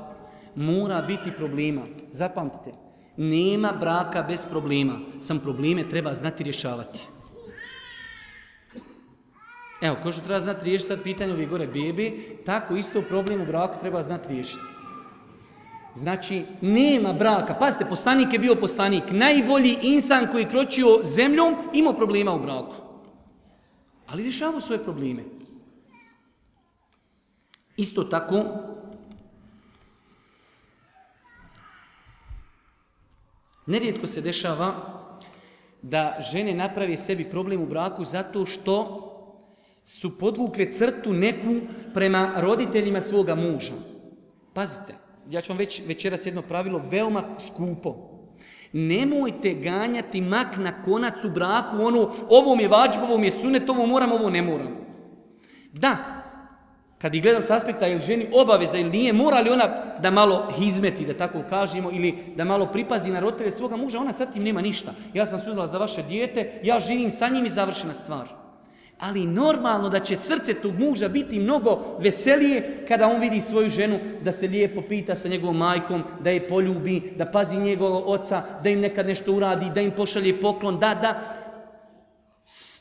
C: Mora biti problema. Zapamtite, nema braka bez problema. Sam probleme treba znati rješavati. Evo, ko što treba znati riješiti sad pitanje ovih gore bebi, tako isto problem u braku treba znati riješiti. Znači, nema braka. Pazite, poslanik je bio poslanik. Najbolji insan koji je kročio zemljom imao problema u braku. Ali rješavao svoje probleme. Isto tako, nerijetko se dešava da žene napravi sebi problem u braku zato što su podvukle crtu neku prema roditeljima svoga muža. Pazite, ja ću vam već večeras jedno pravilo veoma skupo. Nemojte ganjati mak na konac u braku, ono, ovo mi je vađb, ovo mi je sunet, ovo moram, ovo ne moram. Da, kad ih gledam s aspekta je ženi obaveza ili nije, mora li ona da malo hizmeti, da tako kažemo, ili da malo pripazi na roditelje svoga muža, ona sad tim nema ništa. Ja sam sudila za vaše dijete, ja živim sa njim i završena stvar. Ali normalno da će srce tog muža biti mnogo veselije kada on vidi svoju ženu da se lijepo pita sa njegovom majkom, da je poljubi, da pazi njegovog oca, da im nekad nešto uradi, da im pošalje poklon, da, da.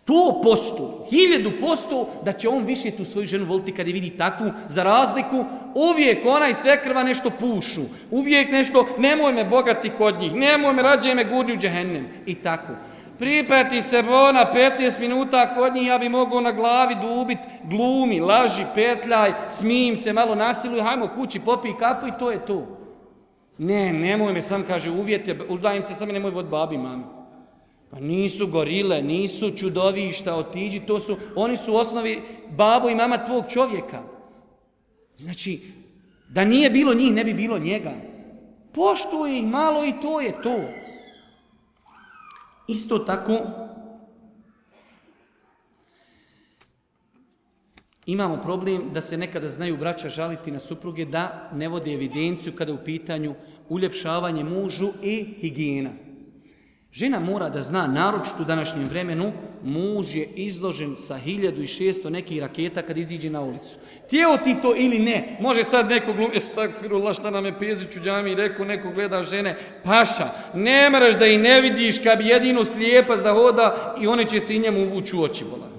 C: Sto posto, hiljedu posto da će on više tu svoju ženu voliti kada je vidi takvu, za razliku, uvijek ona i sve krva nešto pušu, uvijek nešto, nemoj me bogati kod njih, nemoj me rađe me gurni u džehennem i tako. Pripeti se bona 15 minuta kod njih, ja bi mogao na glavi dubit, glumi, laži, petljaj, smijem se, malo nasiluj, hajmo kući, popij kafu i to je to. Ne, nemoj me, sam kaže, uvjete, udajem se, sam nemoj vod babi, mami. Pa nisu gorile, nisu čudovišta, otiđi, to su, oni su osnovi babo i mama tvog čovjeka. Znači, da nije bilo njih, ne bi bilo njega. Poštuj ih malo i to je to. Isto tako, imamo problem da se nekada znaju braća žaliti na supruge da ne vode evidenciju kada u pitanju uljepšavanje mužu i higijena. Žena mora da zna, naročito u današnjem vremenu, muž je izložen sa 1600 nekih raketa kad iziđe na ulicu. Tijelo ti to ili ne, može sad neko glumi, stakfirullah šta nam je Pezić u džami rekao, neko gleda žene, paša, ne moraš da i ne vidiš kad bi jedino slijepac da hoda i one će se i njemu uvući u oči bola.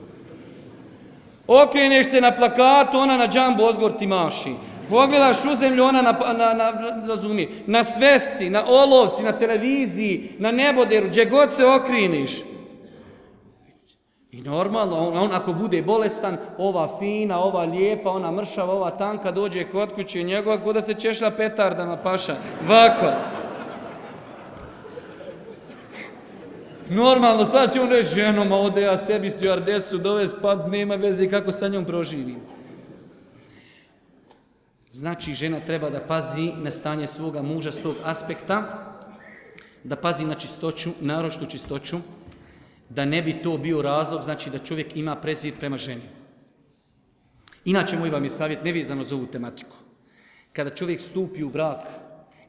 C: Okreneš se na plakatu, ona na džambu ozgor ti maši. Pogledaš u zemlju, ona na, na, na, razumije, na svesci, na olovci, na televiziji, na neboderu, gdje god se okriniš. I normalno, on, on ako bude bolestan, ova fina, ova lijepa, ona mršava, ova tanka, dođe kod kuće njegova, kod da se češlja petardama, paša. Vako. Normalno, šta će on reći ženom, a ode ja sebi stjuardesu dovez, pa nema veze kako sa njom proživim. Znači, žena treba da pazi na stanje svoga muža s tog aspekta, da pazi na čistoću, naročito čistoću, da ne bi to bio razlog, znači da čovjek ima prezir prema ženi. Inače, moj vam je savjet nevezano za ovu tematiku. Kada čovjek stupi u brak,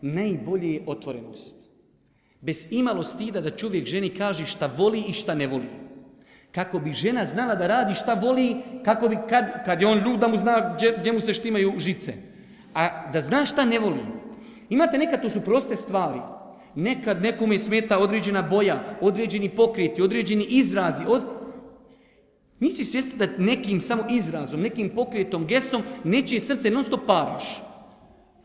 C: najbolje je otvorenost. Bez imalo stida da čovjek ženi kaže šta voli i šta ne voli. Kako bi žena znala da radi šta voli, kako bi kad, kad je on ljud da mu zna gdje mu se štimaju žice. A da zna šta ne voli. Imate nekad, to su proste stvari. Nekad nekome smeta određena boja, određeni pokreti, određeni izrazi. Od... Nisi svjestan da nekim samo izrazom, nekim pokretom, gestom, nečije srce non stop paraš.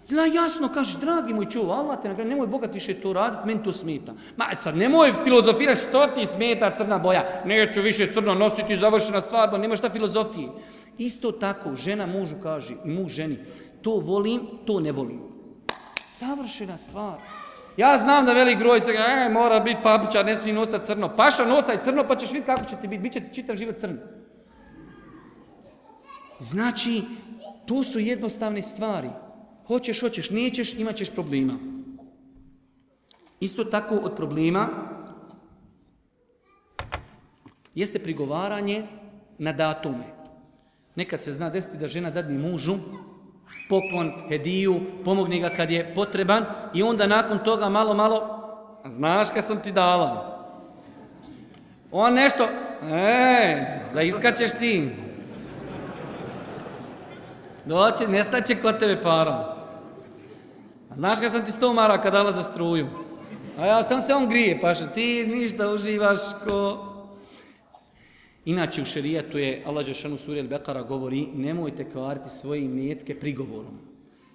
C: Da jasno kažeš, dragi moj čuv, Allah te nagradi, nemoj bogat više to raditi, meni to smeta. Ma sad, nemoj filozofirati što ti smeta crna boja, neću više crno nositi, završena stvar, ba nema šta filozofije. Isto tako, žena mužu kaže, i muž ženi, to volim, to ne volim. Savršena stvar. Ja znam da velik groj se e, mora biti papičar, ne smije nosati crno. Paša, nosaj crno, pa ćeš vidjeti kako će ti biti. Biće ti čitav život crno. Znači, to su jednostavne stvari. Hoćeš, hoćeš, nećeš, imat ćeš problema. Isto tako od problema jeste prigovaranje na datume. Nekad se zna desiti da žena dadne mužu poklon, hediju, pomogne ga kad je potreban i onda nakon toga malo, malo, znaš kad sam ti dala. On nešto, e, zaiskaćeš ti. Doći, nestaće kod tebe para. Znaš kad sam ti sto maraka dala za struju? A ja sam se on grije, paša, ti ništa uživaš ko... Inače u šerijetu je Allah Žešanu suri al-Bekara govori nemojte kvariti svoje imetke prigovorom.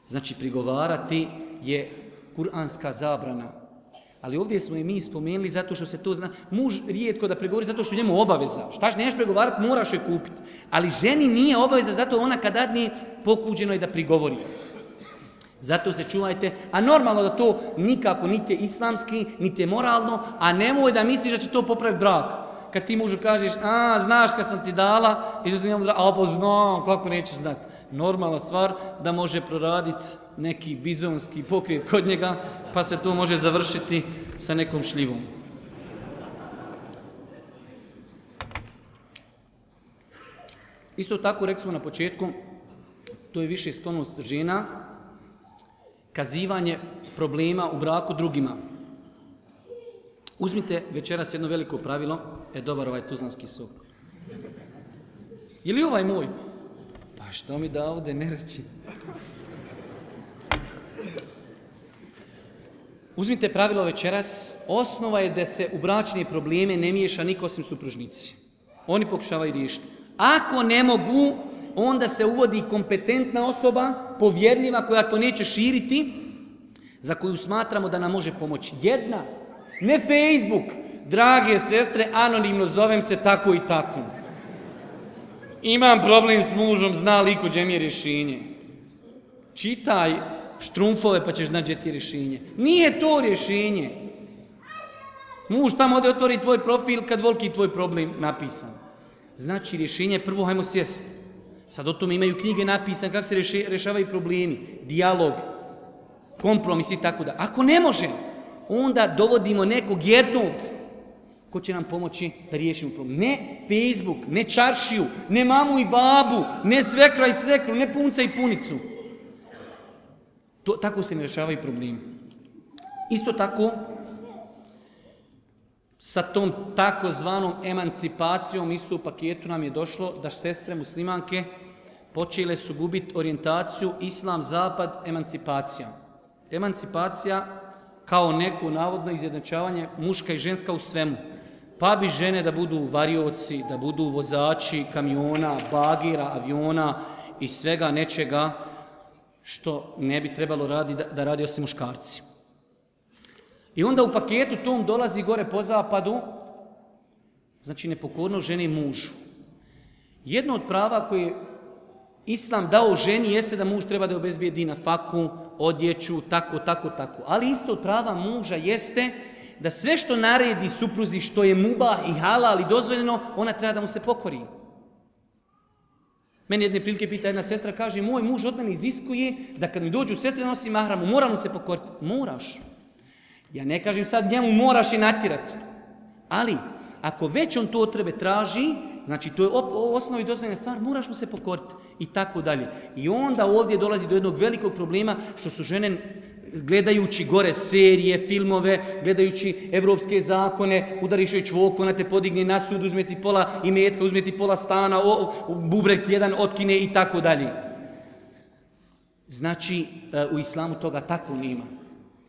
C: Znači prigovarati je kuranska zabrana. Ali ovdje smo i mi spomenuli zato što se to zna. Muž rijetko da pregovori zato što njemu obaveza. Šta neš pregovarati, moraš je kupiti. Ali ženi nije obaveza, zato ona kad dadne pokuđeno je da prigovori. Zato se čuvajte, a normalno da to nikako niti je islamski, niti je moralno, a nemoj da misliš da će to popraviti brak kad ti mužu kažeš, a, znaš kad sam ti dala, i da njemu a, pa znam, kako nećeš znati. Normalna stvar da može proraditi neki bizonski pokret kod njega, pa se to može završiti sa nekom šljivom. Isto tako, rekli smo na početku, to je više sklonost žena, kazivanje problema u braku drugima. Uzmite večeras jedno veliko pravilo, e dobar ovaj tuzlanski sok. Je li ovaj moj? Pa što mi da ovde ne reći? Uzmite pravilo večeras, osnova je da se u bračne probleme ne miješa niko osim supružnici. Oni pokušavaju riješiti. Ako ne mogu, onda se uvodi kompetentna osoba, povjerljiva, koja to neće širiti, za koju smatramo da nam može pomoći. Jedna Ne Facebook. Drage sestre, anonimno zovem se tako i tako. Imam problem s mužom, zna li ko gdje mi je rješenje. Čitaj štrumfove pa ćeš znati gdje ti je rješenje. Nije to rješenje. Muž tamo ode otvori tvoj profil kad volki tvoj problem napisan. Znači rješenje je prvo hajmo sjest. Sad o tome imaju knjige napisane kako se rješavaju problemi, dijalog, kompromis i tako da. Ako ne može, onda dovodimo nekog jednog ko će nam pomoći da riješimo problem. Ne Facebook, ne čaršiju, ne mamu i babu, ne svekra i svekru, ne punca i punicu. To, tako se ne rješavaju problemi. Isto tako, sa tom takozvanom emancipacijom isto u paketu nam je došlo da sestre muslimanke počele su gubiti orijentaciju islam, zapad, emancipacija. Emancipacija kao neko navodno izjednačavanje muška i ženska u svemu. Pa bi žene da budu varioci, da budu vozači kamiona, bagira, aviona i svega nečega što ne bi trebalo radi, da, radi osim muškarci. I onda u paketu tom dolazi gore po zapadu Znači nepokornost žene mužu. Jedno od prava koje Islam dao ženi jeste da muž treba da obezbijedi na faku, odjeću, tako, tako, tako. Ali isto od prava muža jeste da sve što naredi supruzi, što je muba i halal i dozvoljeno, ona treba da mu se pokori. Meni jedne prilike pita jedna sestra, kaže, moj muž od mene iziskuje da kad mi dođu sestre nosi mahramu, moram mu se pokoriti. Moraš. Ja ne kažem sad njemu moraš i natjerati. Ali, ako već on to trebe traži, znači to je u osnovi dozvoljena stvar, moraš mu se pokoriti i tako dalje. I onda ovdje dolazi do jednog velikog problema što su žene gledajući gore serije, filmove, gledajući evropske zakone, udariš joj čvoko, ona te podigne na sud, uzme ti pola imetka, uzme ti pola stana, o, bubrek jedan otkine i tako dalje. Znači, e, u islamu toga tako nema.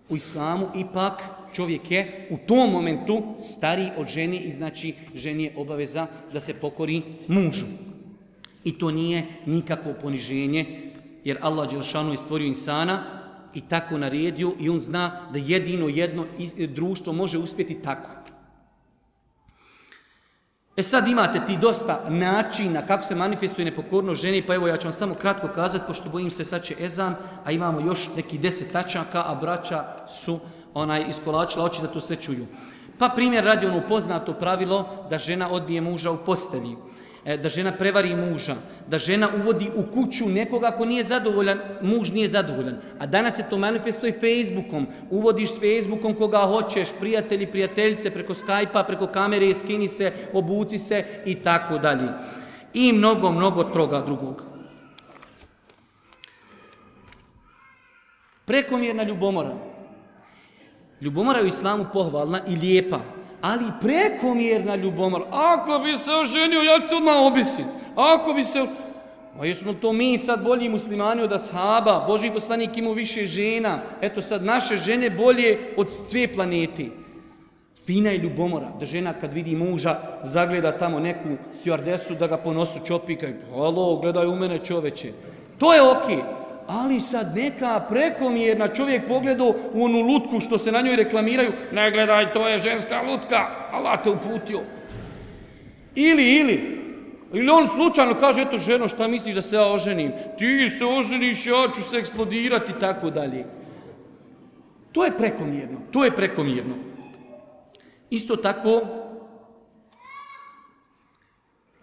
C: U islamu ipak čovjek je u tom momentu stariji od ženi i znači ženi je obaveza da se pokori mužu. I to nije nikakvo poniženje, jer Allah Đelšanu je stvorio insana i tako naredio i on zna da jedino jedno društvo može uspjeti tako. E sad imate ti dosta načina kako se manifestuje nepokornost ženi, pa evo ja ću vam samo kratko kazati, pošto bojim se sad će ezan, a imamo još neki deset tačaka, a braća su onaj iskolačila oči da to sve čuju. Pa primjer radi ono poznato pravilo da žena odbije muža u postelji. E, da žena prevari muža, da žena uvodi u kuću nekoga ako nije zadovoljan, muž nije zadovoljan. A danas se to manifestuje Facebookom. Uvodiš s Facebookom koga hoćeš, prijatelji, prijateljice, preko Skype-a, preko kamere, skini se, obuci se i tako dalje. I mnogo, mnogo toga drugog. Prekomjerna ljubomora. Ljubomora je u islamu pohvalna i lijepa ali prekomjerna ljubomor. Ako bi se oženio, ja ću se odmah obisit. Ako bi se... A jesmo to mi sad bolji muslimani od ashaba, Boži poslanik imao više žena, eto sad naše žene bolje od sve planeti. Fina je ljubomora, da žena kad vidi muža zagleda tamo neku stjuardesu da ga po nosu čopika i halo, gledaj u mene čoveče. To je okej. Ali sad neka prekomjerna čovjek pogledao u onu lutku što se na njoj reklamiraju, ne gledaj, to je ženska lutka, Allah te uputio. Ili, ili, ili on slučajno kaže, eto ženo, šta misliš da se ja oženim? Ti se oženiš, ja ću se eksplodirati, tako dalje. To je prekomjerno, to je prekomjerno. Isto tako,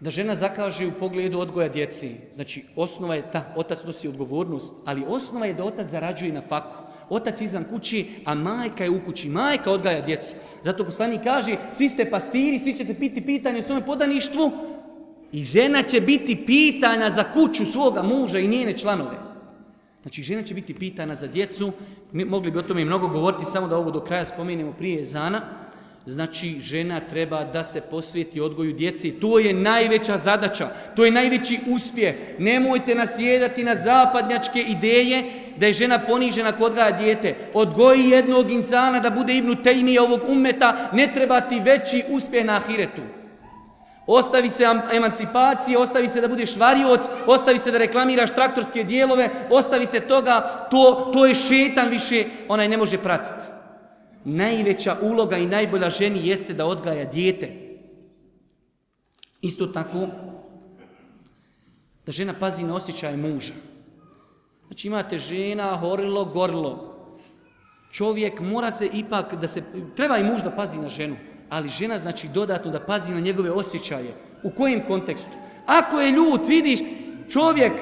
C: da žena zakaže u pogledu odgoja djeci. Znači, osnova je ta, otac nosi odgovornost, ali osnova je da otac zarađuje na faku. Otac izvan kući, a majka je u kući. Majka odgaja djecu. Zato poslanik kaže, svi ste pastiri, svi ćete piti pitanje u svome podaništvu i žena će biti pitana za kuću svoga muža i njene članove. Znači, žena će biti pitana za djecu. Mi mogli bi o tome i mnogo govoriti, samo da ovo do kraja spomenemo prije zana. Znači, žena treba da se posvijeti odgoju djeci. To je najveća zadaća, to je najveći uspjeh. Nemojte nasjedati na zapadnjačke ideje da je žena ponižena kod odgaja dijete. Odgoji jednog insana da bude ibnu tejmije ovog umeta, ne treba ti veći uspjeh na ahiretu. Ostavi se emancipacije, ostavi se da budeš varioc, ostavi se da reklamiraš traktorske dijelove, ostavi se toga, to, to je šetan više, onaj ne može pratiti najveća uloga i najbolja ženi jeste da odgaja dijete. Isto tako, da žena pazi na osjećaj muža. Znači imate žena, horilo, gorilo. Čovjek mora se ipak, da se, treba i muž da pazi na ženu, ali žena znači dodatno da pazi na njegove osjećaje. U kojem kontekstu? Ako je ljut, vidiš, čovjek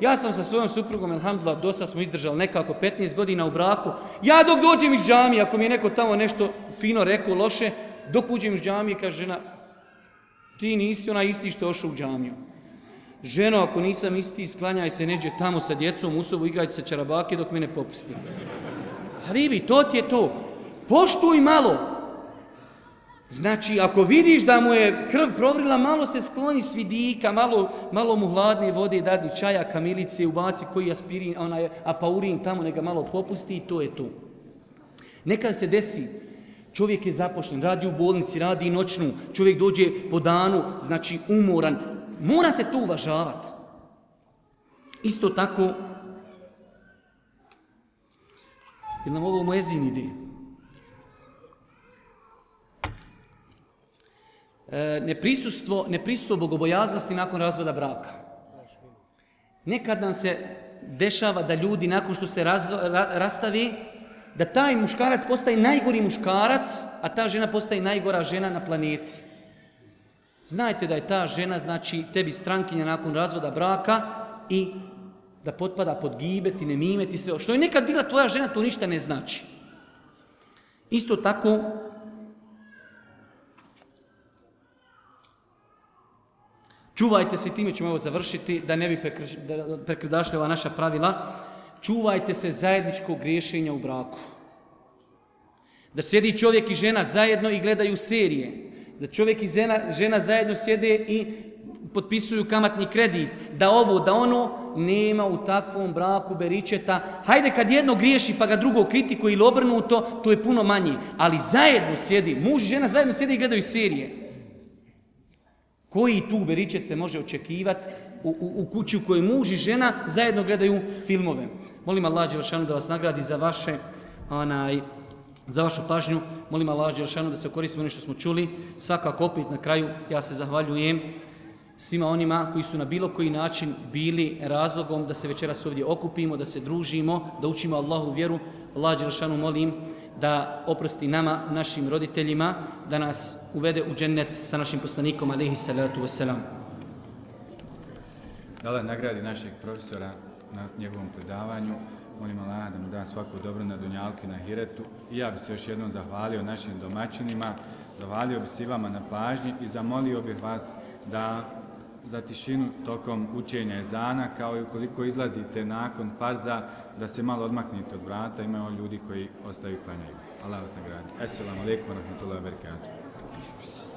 C: ja sam sa svojom suprugom, alhamdulillah, dosta smo izdržali nekako 15 godina u braku. Ja dok dođem iz džamije, ako mi je neko tamo nešto fino rekao, loše, dok uđem iz džamije, kaže žena, ti nisi ona isti što ošao u džamiju. Ženo, ako nisam isti, sklanjaj se neđe tamo sa djecom u sobu, igrajte sa čarabake dok me ne popusti. Habibi, to ti je to. Poštuj malo. Znači, ako vidiš da mu je krv provrila, malo se skloni s vidika, malo, malo mu hladne vode, dadni čaja, kamilice, ubaci koji aspirin, onaj apaurin tamo, neka malo popusti i to je to. Nekad se desi, čovjek je zapošljen, radi u bolnici, radi noćnu, čovjek dođe po danu, znači umoran. Mora se to uvažavati. Isto tako, jer nam ovo muezin ide. Neprisustvo, neprisustvo bogobojaznosti nakon razvoda braka. Nekad nam se dešava da ljudi nakon što se raz, ra, rastavi, da taj muškarac postaje najgori muškarac, a ta žena postaje najgora žena na planeti. Znajte da je ta žena, znači, tebi strankinja nakon razvoda braka i da potpada pod gibet i nemimet i sve. Što je nekad bila tvoja žena, to ništa ne znači. Isto tako, čuvajte se, time ćemo ovo završiti, da ne bi prekrdašli ova naša pravila, čuvajte se zajedničkog griješenja u braku. Da sjedi čovjek i žena zajedno i gledaju serije. Da čovjek i žena, žena zajedno sjede i potpisuju kamatni kredit. Da ovo, da ono, nema u takvom braku beričeta. Hajde kad jedno griješi pa ga drugo kritikuje ili obrnuto, to je puno manje. Ali zajedno sjedi, muž i žena zajedno sjede i gledaju serije. Koji tu beričet se može očekivati u, u, u kući u kojoj muž i žena zajedno gledaju filmove? Molim Allah Đelšanu da vas nagradi za vaše onaj, za vašu pažnju. Molim Allah Đelšanu da se koristimo ono što smo čuli. Svakako opet na kraju ja se zahvaljujem svima onima koji su na bilo koji način bili razlogom da se večeras ovdje okupimo, da se družimo, da učimo Allahu vjeru. Allah Đelšanu molim da oprosti nama, našim roditeljima, da nas uvede u džennet sa našim poslanikom, alaihi salatu wasalam.
B: Da nagradi našeg profesora na njegovom predavanju. Molim Allah da mu da svako dobro na Dunjalki, na Hiretu. I ja bih se još jednom zahvalio našim domaćinima, zahvalio bih si vama na pažnji i zamolio bih vas da za tišinu tokom učenja ezana, kao i ukoliko izlazite nakon farza, da se malo odmaknete od vrata, imaju ljudi koji ostaju klanjaju. Allah vas nagradi. Assalamu alaikum wa rahmatullahi wa.